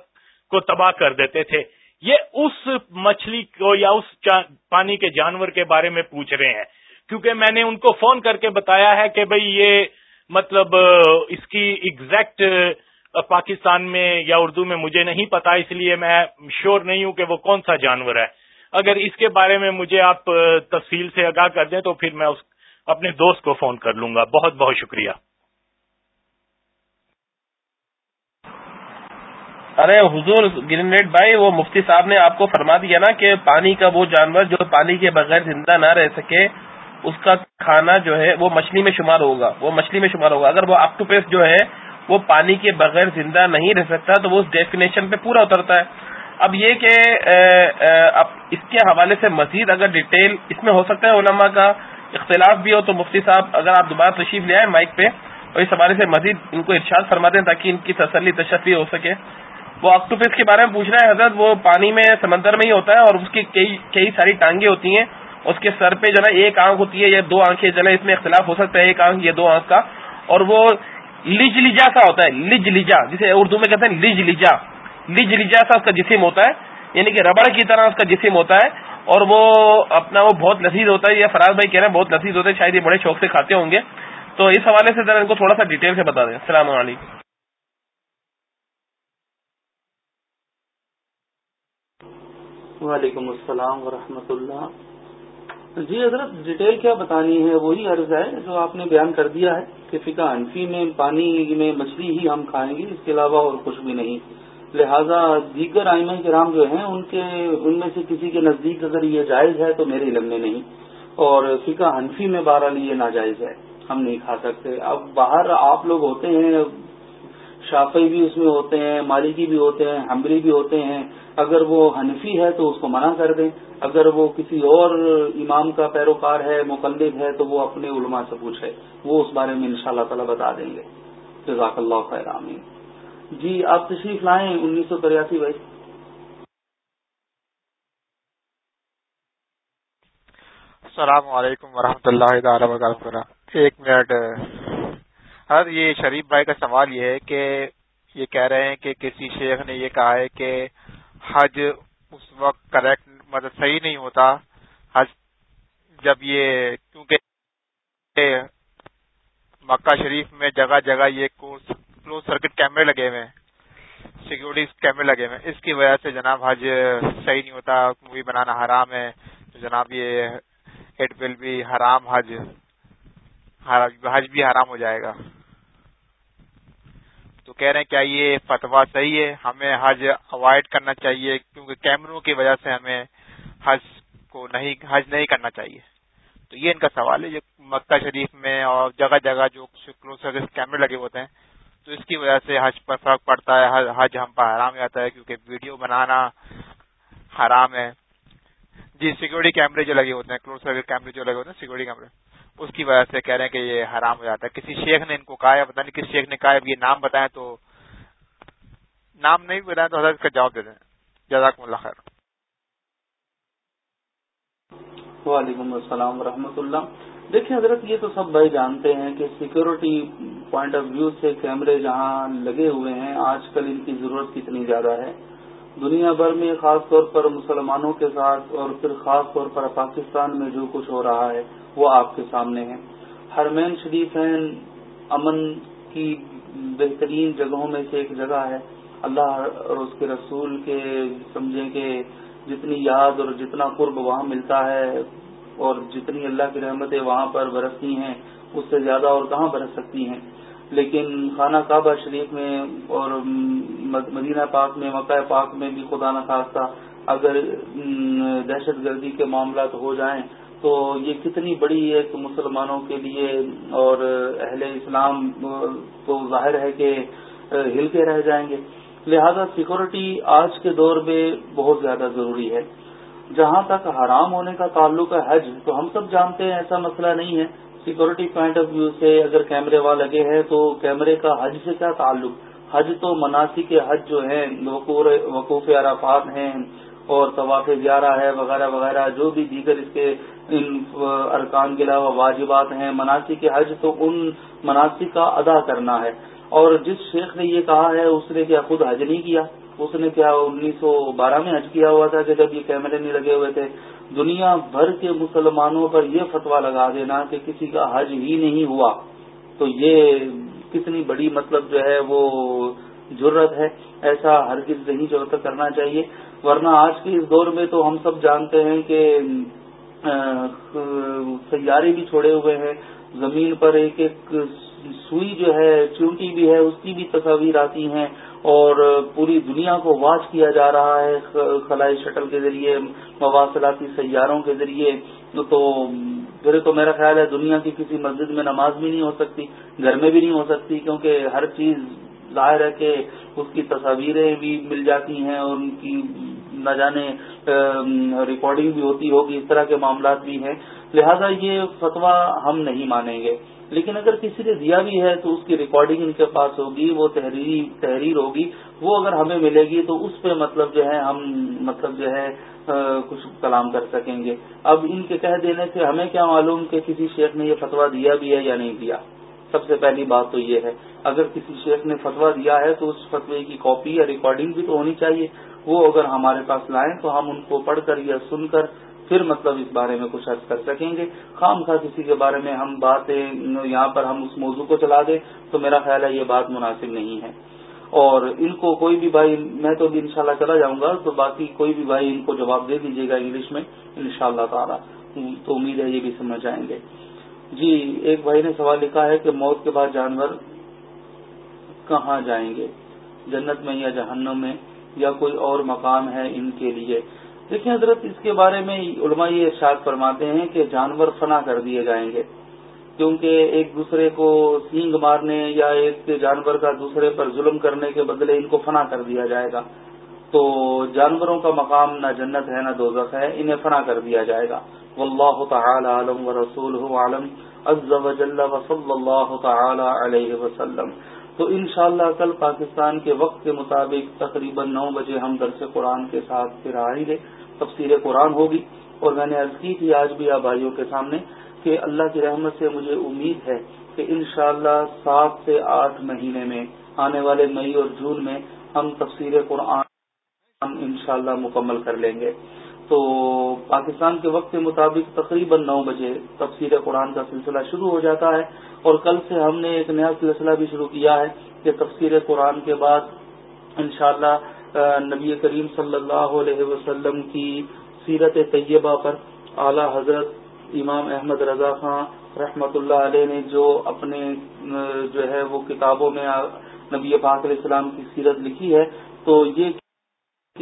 کو تباہ کر دیتے تھے یہ اس مچھلی کو یا اس پانی کے جانور کے بارے میں پوچھ رہے ہیں کیونکہ میں نے ان کو فون کر کے بتایا ہے کہ بھئی یہ مطلب اس کی ایگزیکٹ پاکستان میں یا اردو میں مجھے نہیں پتا اس لیے میں شور نہیں ہوں کہ وہ کون سا جانور ہے اگر اس کے بارے میں مجھے آپ تفصیل سے آگاہ کر دیں تو پھر میں اس اپنے دوست کو فون کر لوں گا بہت بہت شکریہ
ارے حضور گرینیڈ بھائی وہ مفتی صاحب نے آپ کو فرما دیا نا کہ پانی کا وہ جانور جو پانی کے بغیر زندہ نہ رہ سکے اس کا کھانا جو ہے وہ مچھلی میں شمار ہوگا وہ مچھلی میں شمار ہوگا اگر وہ آپ ٹو پیس جو ہے وہ پانی کے بغیر زندہ نہیں رہ سکتا تو وہ اس ڈیفینیشن پہ پورا اترتا ہے اب یہ کہ اب اس کے حوالے سے مزید اگر ڈیٹیل اس میں ہو سکتا ہے علماء کا اختلاف بھی ہو تو مفتی صاحب اگر آپ دوبارہ تشریف لے آئیں مائک پہ اور اس حوالے سے مزید ان کو ارشاد فرما دیں تاکہ ان کی تسلی تشفی ہو سکے وہ آکٹوپس کے بارے میں پوچھ رہے ہیں حضرت وہ پانی میں سمندر میں ہی ہوتا ہے اور اس کی کئی ساری ٹانگیں ہوتی ہیں اس کے سر پہ جو ہے ایک آنکھ ہوتی ہے یا دو آنکھیں جو ہے اس میں اختلاف ہو سکتا ہے ایک آنکھ یا دو آنکھ کا اور وہ لج لیجا کا ہوتا ہے لج لجا جسے اردو میں کہتے ہیں لج لج سا اس کا جسم ہوتا ہے یعنی کہ ربڑ کی طرح اس کا جسم ہوتا ہے اور وہ اپنا وہ بہت لذیذ ہوتا ہے یا فراز بھائی کہہ رہے ہیں بہت لذیذ ہوتا ہے شاید یہ بڑے شوق سے کھاتے ہوں گے تو اس حوالے سے ذرا ان کو تھوڑا سا ڈیٹیل سے بتا دیں السلام علیکم
وعلیکم السلام ورحمۃ اللہ جی حضرت ڈیٹیل کیا بتانی ہے وہی عرض ہے جو آپ نے بیان کر دیا ہے فقہ حنفی میں پانی میں مچھلی ہی ہم کھائیں گے اس کے علاوہ اور کچھ بھی نہیں لہذا دیگر آئمہ کرام جو ہیں ان کے ان میں سے کسی کے نزدیک اگر یہ جائز ہے تو میرے علم میں نہیں اور فقہ حنفی میں بارہ لیے ناجائز ہے ہم نہیں کھا سکتے اب باہر آپ لوگ ہوتے ہیں شافعی بھی اس میں ہوتے ہیں مالکی بھی ہوتے ہیں ہمبری بھی ہوتے ہیں اگر وہ حنفی ہے تو اس کو منع کر دیں اگر وہ کسی اور امام کا پیروکار ہے مقلد ہے تو وہ اپنے علماء سے پوچھے وہ اس بارے میں ان شاء اللہ تعالیٰ بتا دیں گے جزاک اللہ خیر آمین جی آپ تشریف لائیں انیس سو تریاسی بھائی
السلام علیکم و اللہ تعالی وبرکاتہ ایک منٹ ہر یہ شریف بھائی کا سوال یہ ہے کہ یہ کہہ رہے ہیں کہ کسی شیخ نے یہ کہا ہے کہ حج اس وقت کریکٹ مطلب صحیح نہیں ہوتا حج جب یہ کیونکہ مکہ شریف میں جگہ جگہ یہ کلوز سرکٹ کیمرے لگے ہوئے ہیں سیکورٹی کیمرے لگے ہوئے ہیں اس کی وجہ سے جناب حج صحیح نہیں ہوتا مووی بنانا حرام ہے جناب یہ اٹ ول بھی حرام حج حج بھی حرام ہو جائے گا تو کہہ رہے ہیں کیا یہ فتویٰ صحیح ہے ہمیں حج اوائڈ کرنا چاہیے کیونکہ کیمروں کی وجہ سے ہمیں حج کو نہیں حج نہیں کرنا چاہیے تو یہ ان کا سوال ہے جو مکہ شریف میں اور جگہ جگہ جو کلوز کیمرے لگے ہوتے ہیں تو اس کی وجہ سے حج پر فرق پڑتا ہے حج ہم پر حرام جاتا ہے کیونکہ ویڈیو بنانا حرام ہے جی سیکورٹی کیمرے جو لگے ہوتے ہیں کلوز سروس کیمرے جو لگے ہوتے ہیں سیکورٹی کیمرے اس کی وجہ سے کہہ رہے ہیں کہ یہ حرام ہو جاتا ہے کسی شیخ نے ان کو کہا پتا نہیں کسی شیخ نے کہا یہ نام بتائیں تو نام نہیں بتائیں تو حضرت کا جواب دے دیں جزاک اللہ خیر
وعلیکم السلام ورحمۃ اللہ دیکھیں حضرت یہ تو سب بھائی جانتے ہیں کہ سیکورٹی پوائنٹ آف ویو سے کیمرے جہاں لگے ہوئے ہیں آج کل ان کی ضرورت کتنی زیادہ ہے دنیا بھر میں خاص طور پر مسلمانوں کے ساتھ اور پھر خاص طور پر پاکستان میں جو کچھ ہو رہا ہے وہ آپ کے سامنے ہے ہرمین شریفین امن کی بہترین جگہوں میں سے ایک جگہ ہے اللہ اور اس کے رسول کے سمجھیں کہ جتنی یاد اور جتنا قرب وہاں ملتا ہے اور جتنی اللہ کی رحمتیں وہاں پر برستی ہیں اس سے زیادہ اور کہاں برس سکتی ہیں لیکن خانہ کعبہ شریف میں اور مدینہ پاک میں مکہ پاک میں بھی خدا نخواستہ اگر دہشت گردی کے معاملات ہو جائیں تو یہ کتنی بڑی ایک مسلمانوں کے لیے اور اہل اسلام کو ظاہر ہے کہ ہل کے رہ جائیں گے لہذا سیکورٹی آج کے دور میں بہت زیادہ ضروری ہے جہاں تک حرام ہونے کا تعلق ہے حج تو ہم سب جانتے ہیں ایسا مسئلہ نہیں ہے سیکورٹی پوائنٹ آف ویو سے اگر کیمرے وہاں لگے ہیں تو کیمرے کا حج سے کیا تعلق حج تو مناسی کے حج جو ہیں وقوف عرافات ہیں اور طواف زیارہ ہے وغیرہ وغیرہ جو بھی دیگر اس کے ان ارکان کے علاوہ واجبات ہیں مناسی کے حج تو ان مناسی کا ادا کرنا ہے اور جس شیخ نے یہ کہا ہے اس نے کیا خود حج نہیں کیا اس نے کیا انیس سو بارہ میں حج کیا ہوا تھا کہ جب یہ کیمرے نہیں لگے ہوئے تھے دنیا بھر کے مسلمانوں پر یہ فتوا لگا دینا کہ کسی کا حج ہی نہیں ہوا تو یہ کتنی بڑی مطلب جو ہے وہ ضرورت ہے ایسا ہر نہیں جو کرنا چاہیے ورنہ آج کے اس دور میں تو ہم سب جانتے ہیں کہ سیارے بھی چھوڑے ہوئے ہیں زمین پر ایک ایک سوئی جو ہے چونٹی بھی ہے اس کی بھی تصاویر آتی ہیں اور پوری دنیا کو واچ کیا جا رہا ہے خلائی شٹل کے ذریعے مواصلاتی سیاروں کے ذریعے تو پھر تو میرا خیال ہے دنیا کی کسی مسجد میں نماز بھی نہیں ہو سکتی گھر میں بھی نہیں ہو سکتی کیونکہ ہر چیز ظاہر ہے کہ اس کی تصاویریں بھی مل جاتی ہیں اور ان کی نہ جانے ریکارڈنگ بھی ہوتی ہوگی اس طرح کے معاملات بھی ہیں لہذا یہ فتویٰ ہم نہیں مانیں گے لیکن اگر کسی نے دیا بھی ہے تو اس کی ریکارڈنگ ان کے پاس ہوگی وہ تحریر ہوگی وہ اگر ہمیں ملے گی تو اس پہ مطلب جو ہے ہم مطلب جو ہے کچھ کلام کر سکیں گے اب ان کے کہہ دینے سے ہمیں کیا معلوم کہ کسی شیخ نے یہ فتویٰ دیا بھی ہے یا نہیں دیا سب سے پہلی بات تو یہ ہے اگر کسی شیخ نے فتویٰ دیا ہے تو اس فتوی کی کاپی یا ریکارڈنگ بھی تو ہونی چاہیے وہ اگر ہمارے پاس لائیں تو ہم ان کو پڑھ کر یا سن کر پھر مطلب اس بارے میں کچھ حرض کر سکیں گے خام خواہ کسی کے بارے میں ہم باتیں یہاں پر ہم اس موضوع کو چلا دیں تو میرا خیال ہے یہ بات مناسب نہیں ہے اور ان کو کوئی بھی بھائی میں تو بھی انشاءاللہ چلا جاؤں گا تو باقی کوئی بھی بھائی ان کو جواب دے دیجیے گا انگلش میں انشاءاللہ شاء اللہ تو امید ہے یہ بھی سمجھ جائیں گے جی ایک بھائی نے سوال لکھا ہے کہ موت کے بعد جانور کہاں جائیں گے جنت میں یا جہنم میں یا کوئی اور مقام ہے ان کے لیے دیکھیں حضرت اس کے بارے میں علماء یہ ارشاد فرماتے ہیں کہ جانور فنا کر دیے جائیں گے کیونکہ ایک دوسرے کو سینگ مارنے یا ایک جانور کا دوسرے پر ظلم کرنے کے بدلے ان کو فنا کر دیا جائے گا تو جانوروں کا مقام نہ جنت ہے نہ دوزخ ہے انہیں فنا کر دیا جائے گا واللہ تعالی عالم و رسول صلی اللہ تعالی علیہ وسلم تو انشاءاللہ اللہ کل پاکستان کے وقت کے مطابق تقریباً نو بجے ہم درس قرآن کے ساتھ پھر آئیں گے تفسیر قرآن ہوگی اور میں نے عرض کی تھی آج بھی آپ بھائیوں کے سامنے کہ اللہ کی رحمت سے مجھے امید ہے کہ انشاءاللہ اللہ سات سے آٹھ مہینے میں آنے والے مئی اور جون میں ہم تفصیل قرآن ان شاء مکمل کر لیں گے تو پاکستان کے وقت کے مطابق تقریباً نو بجے تفصیل قرآن کا سلسلہ شروع ہو جاتا ہے اور کل سے ہم نے ایک نیا سلسلہ بھی شروع کیا ہے کہ تفسیر قرآن کے بعد انشاءاللہ نبی کریم صلی اللہ علیہ وسلم کی سیرت طیبہ پر اعلی حضرت امام احمد رضا خان رحمت اللہ علیہ نے جو اپنے جو ہے وہ کتابوں میں نبی پاک علیہ السلام کی سیرت لکھی ہے تو یہ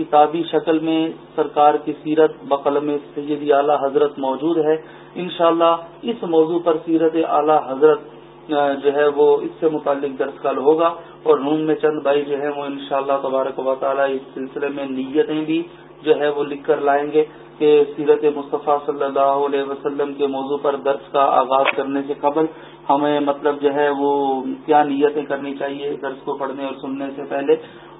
کتابی شکل میں سرکار کی سیرت بقلم سیدی اعلی حضرت موجود ہے انشاءاللہ اس موضوع پر سیرت اعلی حضرت جو ہے وہ اس سے متعلق درس کل ہوگا اور روم میں چند بھائی جو ہے وہ انشاءاللہ تبارک و تعالی اس سلسلے میں نیتیں بھی جو ہے وہ لکھ کر لائیں گے کہ سیرت مصطفیٰ صلی اللہ علیہ وسلم کے موضوع پر درس کا آغاز کرنے سے قبل ہمیں مطلب جو ہے وہ کیا نیتیں کرنی چاہیے درس کو پڑھنے اور سننے سے پہلے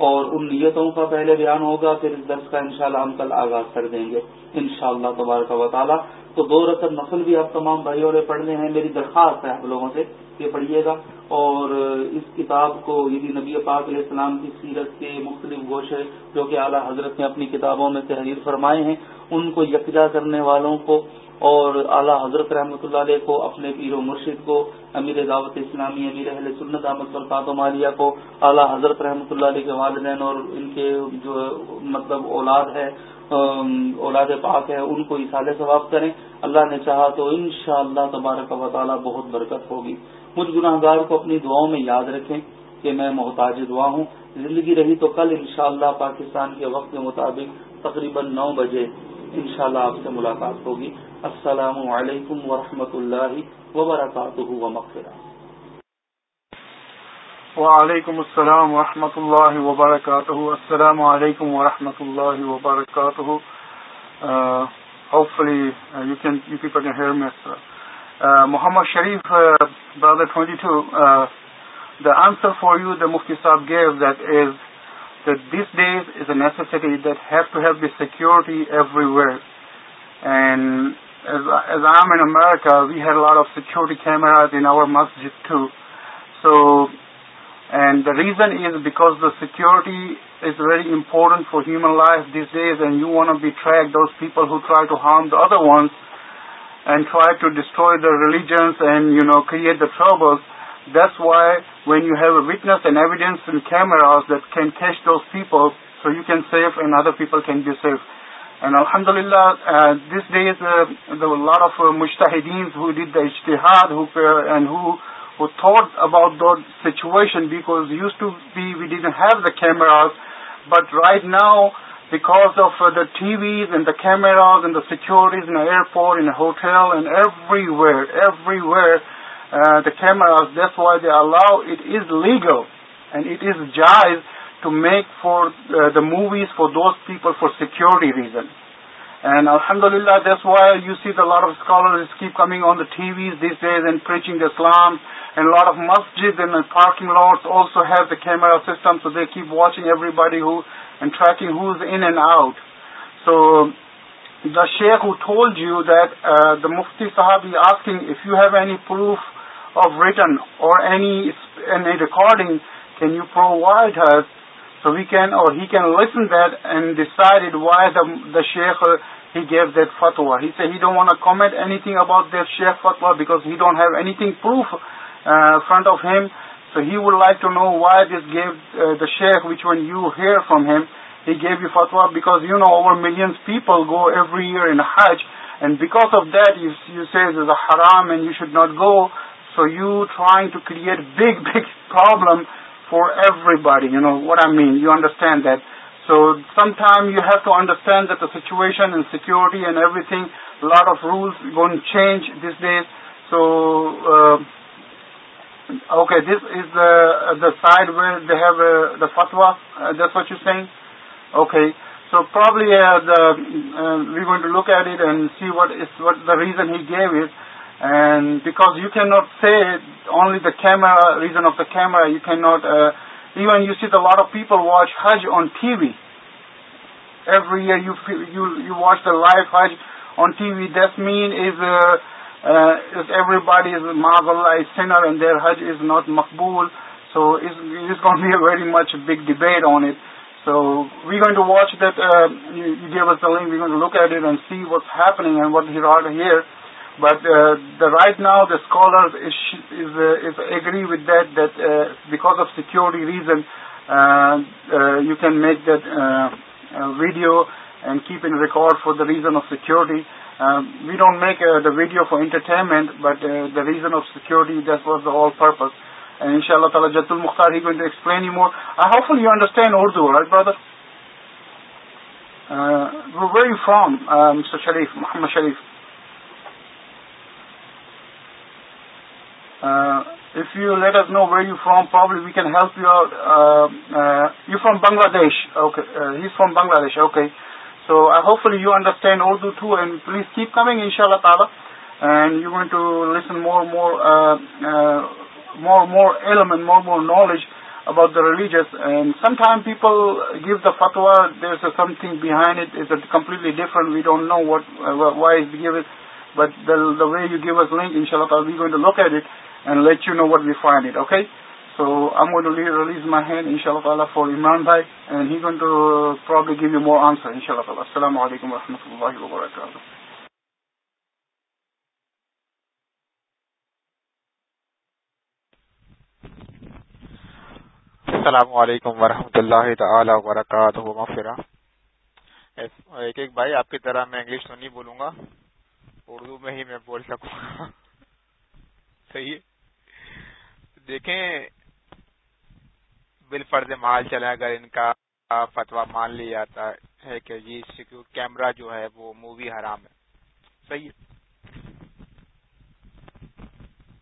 اور ان نیتوں کا پہلے بیان ہوگا پھر اس درس کا انشاءاللہ ہم کل آغاز کر دیں گے انشاءاللہ تبارک و تعالی تو دو رقم نسل بھی آپ تمام بھائیوں نے پڑھنے ہیں میری درخواست ہے آپ لوگوں سے یہ پڑھیے گا اور اس کتاب کو یعنی نبی پاک علیہ السلام کی سیرت کے مختلف گوشے جو کہ اعلیٰ حضرت نے اپنی کتابوں میں تحریر فرمائے ہیں ان کو یکجا کرنے والوں کو اور اعلیٰ حضرت رحمۃ اللہ علیہ کو اپنے پیر و مرشد کو امیر دعوت اسلامی امیر اہل سنت احمد و مالیہ کو اعلیٰ حضرت رحمۃ اللہ علیہ کے والدین اور ان کے جو مطلب اولاد ہے اولاد پاک ہے ان کو اصال ثواب کریں اللہ نے چاہا تو انشاءاللہ شاء اللہ تعالی بہت برکت ہوگی مجھ گناہ گار کو اپنی دعاؤں میں یاد رکھیں کہ میں محتاج دعا ہوں زندگی رہی تو کل انشاءاللہ پاکستان کے وقت کے مطابق تقریباً نو بجے انشاءاللہ شاء آپ سے ملاقات ہوگی السلام علیکم ورحمۃ اللہ وبرکاتہ و مغفرہ
وعلیکم السلام ورحمۃ اللہ وبرکاتہ السلام علیکم ورحمۃ اللہ وبرکاتہ محمد شریف بر twenty two the answer for you the مفتی صاحب give that is this days is a necessary that have to have be security everywhere and as I America we have security over miss to so And the reason is because the security is very important for human life these days, and you want to be tracked those people who try to harm the other ones and try to destroy their religions and, create the troubles. That's why when you have a witness and evidence and cameras that can catch those people, so you can save and other people can be safe. And alhamdulillah, uh, these days uh, there were a lot of uh, mujtahideens who did the ijtihad and who who thought about the situation, because used to be we didn't have the cameras, but right now because of uh, the TVs and the cameras and the securities in the airport, in the hotel, and everywhere uh, the cameras, that's why they allow, it is legal and it is jaiz to make for uh, the movies for those people for security reasons. And الحمد للہ this where you see the lot of scholars keep coming on the those this days and preaching the Islam and lot of Masjid and parking lots also has the camera system to they keep watching everybody tracking who is in out so the shake who told you that the مفتی صاحب is asking if you have any proof of return or you provide has So we can, or he can listen that and decided why the sheikh, uh, he gave that fatwa. He said he don't want to comment anything about that sheikh fatwa because he don't have anything proof uh, front of him. So he would like to know why this gave uh, the sheikh, which when you hear from him, he gave you fatwa, because you know over millions people go every year in Hajj, and because of that you say it's a haram and you should not go. So you trying to create big problem for everybody. You know what I mean? You understand that. So sometimes you have to understand that the situation and security and everything, a lot of rules going to change these days. So, uh, okay, this is the side where they have uh, the fatwa. Uh, that's what you're saying? Okay. So probably we're going to look at it and see what the reason he gave is. And because you cannot say only the camera, reason of the camera, you cannot, uh, even you see a lot of people watch Hajj on TV. Every year you watch the live Hajj on TV. That means uh, uh, if everybody is ma'azallah, is sinner, and their Hajj is not maqbool, so it's going to be a very much big debate on it. So we're going to watch that, you gave us the link, we're going to look at it and see what's happening and what he wrote here. But the right now of the scholar is is agree with the because of security reason you can make the video and keep in record for the reason of security we don't make the video for entertainment but the reason of security this was the all purpose and ان شاء اللہ تعالیٰ جت المختاری explain you more I have fun you understand Urdu وو go you from Sharif Muhammad Sharif you later know where you from problem we can help you are you from Bangladesh he from Bangladesh okay so I hopefully you understand Urdu through and please keep coming ان شاء اللہ تعالیٰ and you going to listen more more more more ایلم and more more knowledge about the religious and sometime people give the فتوار there is a something behind it's completely different we don't know what wise is long ان شاء اللہ تعالیٰ we go locate it and and let you you know what we find it, okay? So I'm going going to to release my hand, inshallah inshallah. for Imran Bhai, he's probably give more answer, Assalamu alaikum wa wa rahmatullahi barakatuh.
السلام علیکم ورحمۃ اللہ تعالی وبرکاتہ ایک ایک بھائی آپ کی طرح میں انگلش تو نہیں بولوں گا اردو میں ہی میں بول سکوں صحیح دیکھیں بالفرض مال چلے اگر ان کا فتوا مان لیا جاتا ہے کہ جی سیکور کیمرا جو ہے وہ مووی حرام ہے صحیح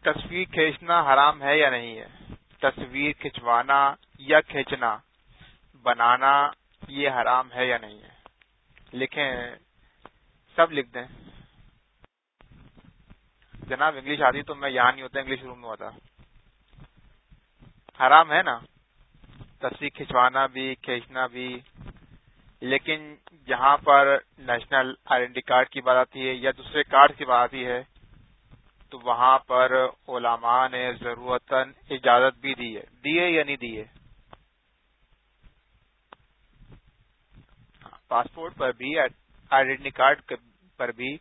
تصویر کھینچنا حرام ہے یا نہیں ہے تصویر کھینچوانا یا کھینچنا بنانا یہ حرام ہے یا نہیں ہے لکھیں سب لکھ دیں جناب انگلش آتی تو میں یہاں نہیں ہوتا انگلش روم میں ہوتا حرام ہے نا تصویر کھینچوانا بھی کھینچنا بھی لیکن جہاں پر نیشنل آئیڈینٹی کارڈ کی بات آتی ہے یا دوسرے کارڈ کی بات آتی ہے تو وہاں پر علماء نے ضرورت اجازت بھی دی ہے دیے یا نہیں دیے پاسپورٹ پر بھی آئیڈینٹی کارڈ پر بھی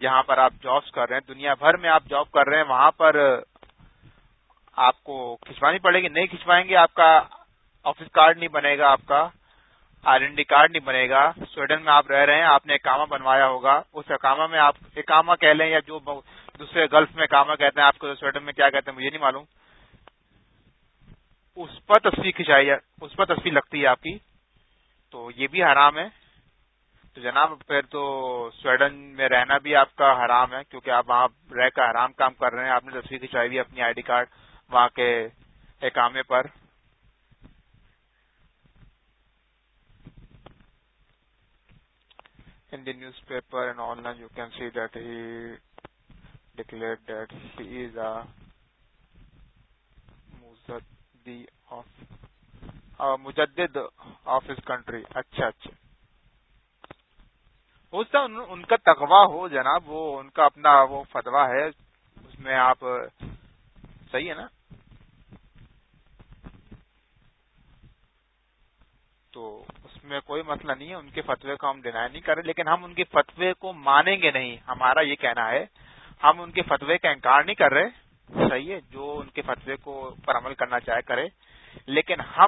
جہاں پر آپ جابس کر رہے ہیں دنیا بھر میں آپ جاب کر رہے ہیں وہاں پر آپ کو کھنچوانی پڑے گی نہیں کھنچوائیں گے آپ کا آفس کارڈ نہیں بنے گا آپ کا آئیڈینٹی کارڈ نہیں بنے گا سویڈن میں آپ رہ رہے ہیں آپ نے اکامہ بنوایا ہوگا اس اکامہ میں آپ کہہ لیں یا جو دوسرے گلف میں کاما کہتے ہیں آپ کو سویڈن میں کیا کہتے ہیں مجھے نہیں معلوم اس پر تصویر کھنچائی اس پر تصویر لگتی ہے آپ کی تو یہ بھی حرام ہے تو جناب پھر تو سویڈن میں رہنا بھی آپ کا حرام ہے کیونکہ آپ وہاں رہ کر حرام کام کر رہے ہیں آپ نے تصویر ہوئی اپنی آئی ڈی کارڈ وہاں کے احکامے پر newspaper and online you can see that here that Mujaddid of country اچھا اچھا اس طرح ان کا تخواہ ہو جناب وہ ان کا اپنا وہ فتوا ہے اس میں آپ صحیح ہے نا تو اس میں کوئی مسئلہ نہیں ہے ان کے فتوے کو ہم ڈینائی نہیں کریں لیکن ہم ان کے فتوے کو مانیں گے نہیں ہمارا یہ کہنا ہے ہم ان کے فتوے کا انکار نہیں کر رہے صحیح ہے جو ان کے فتوے کو پر عمل کرنا چاہے کرے لیکن ہم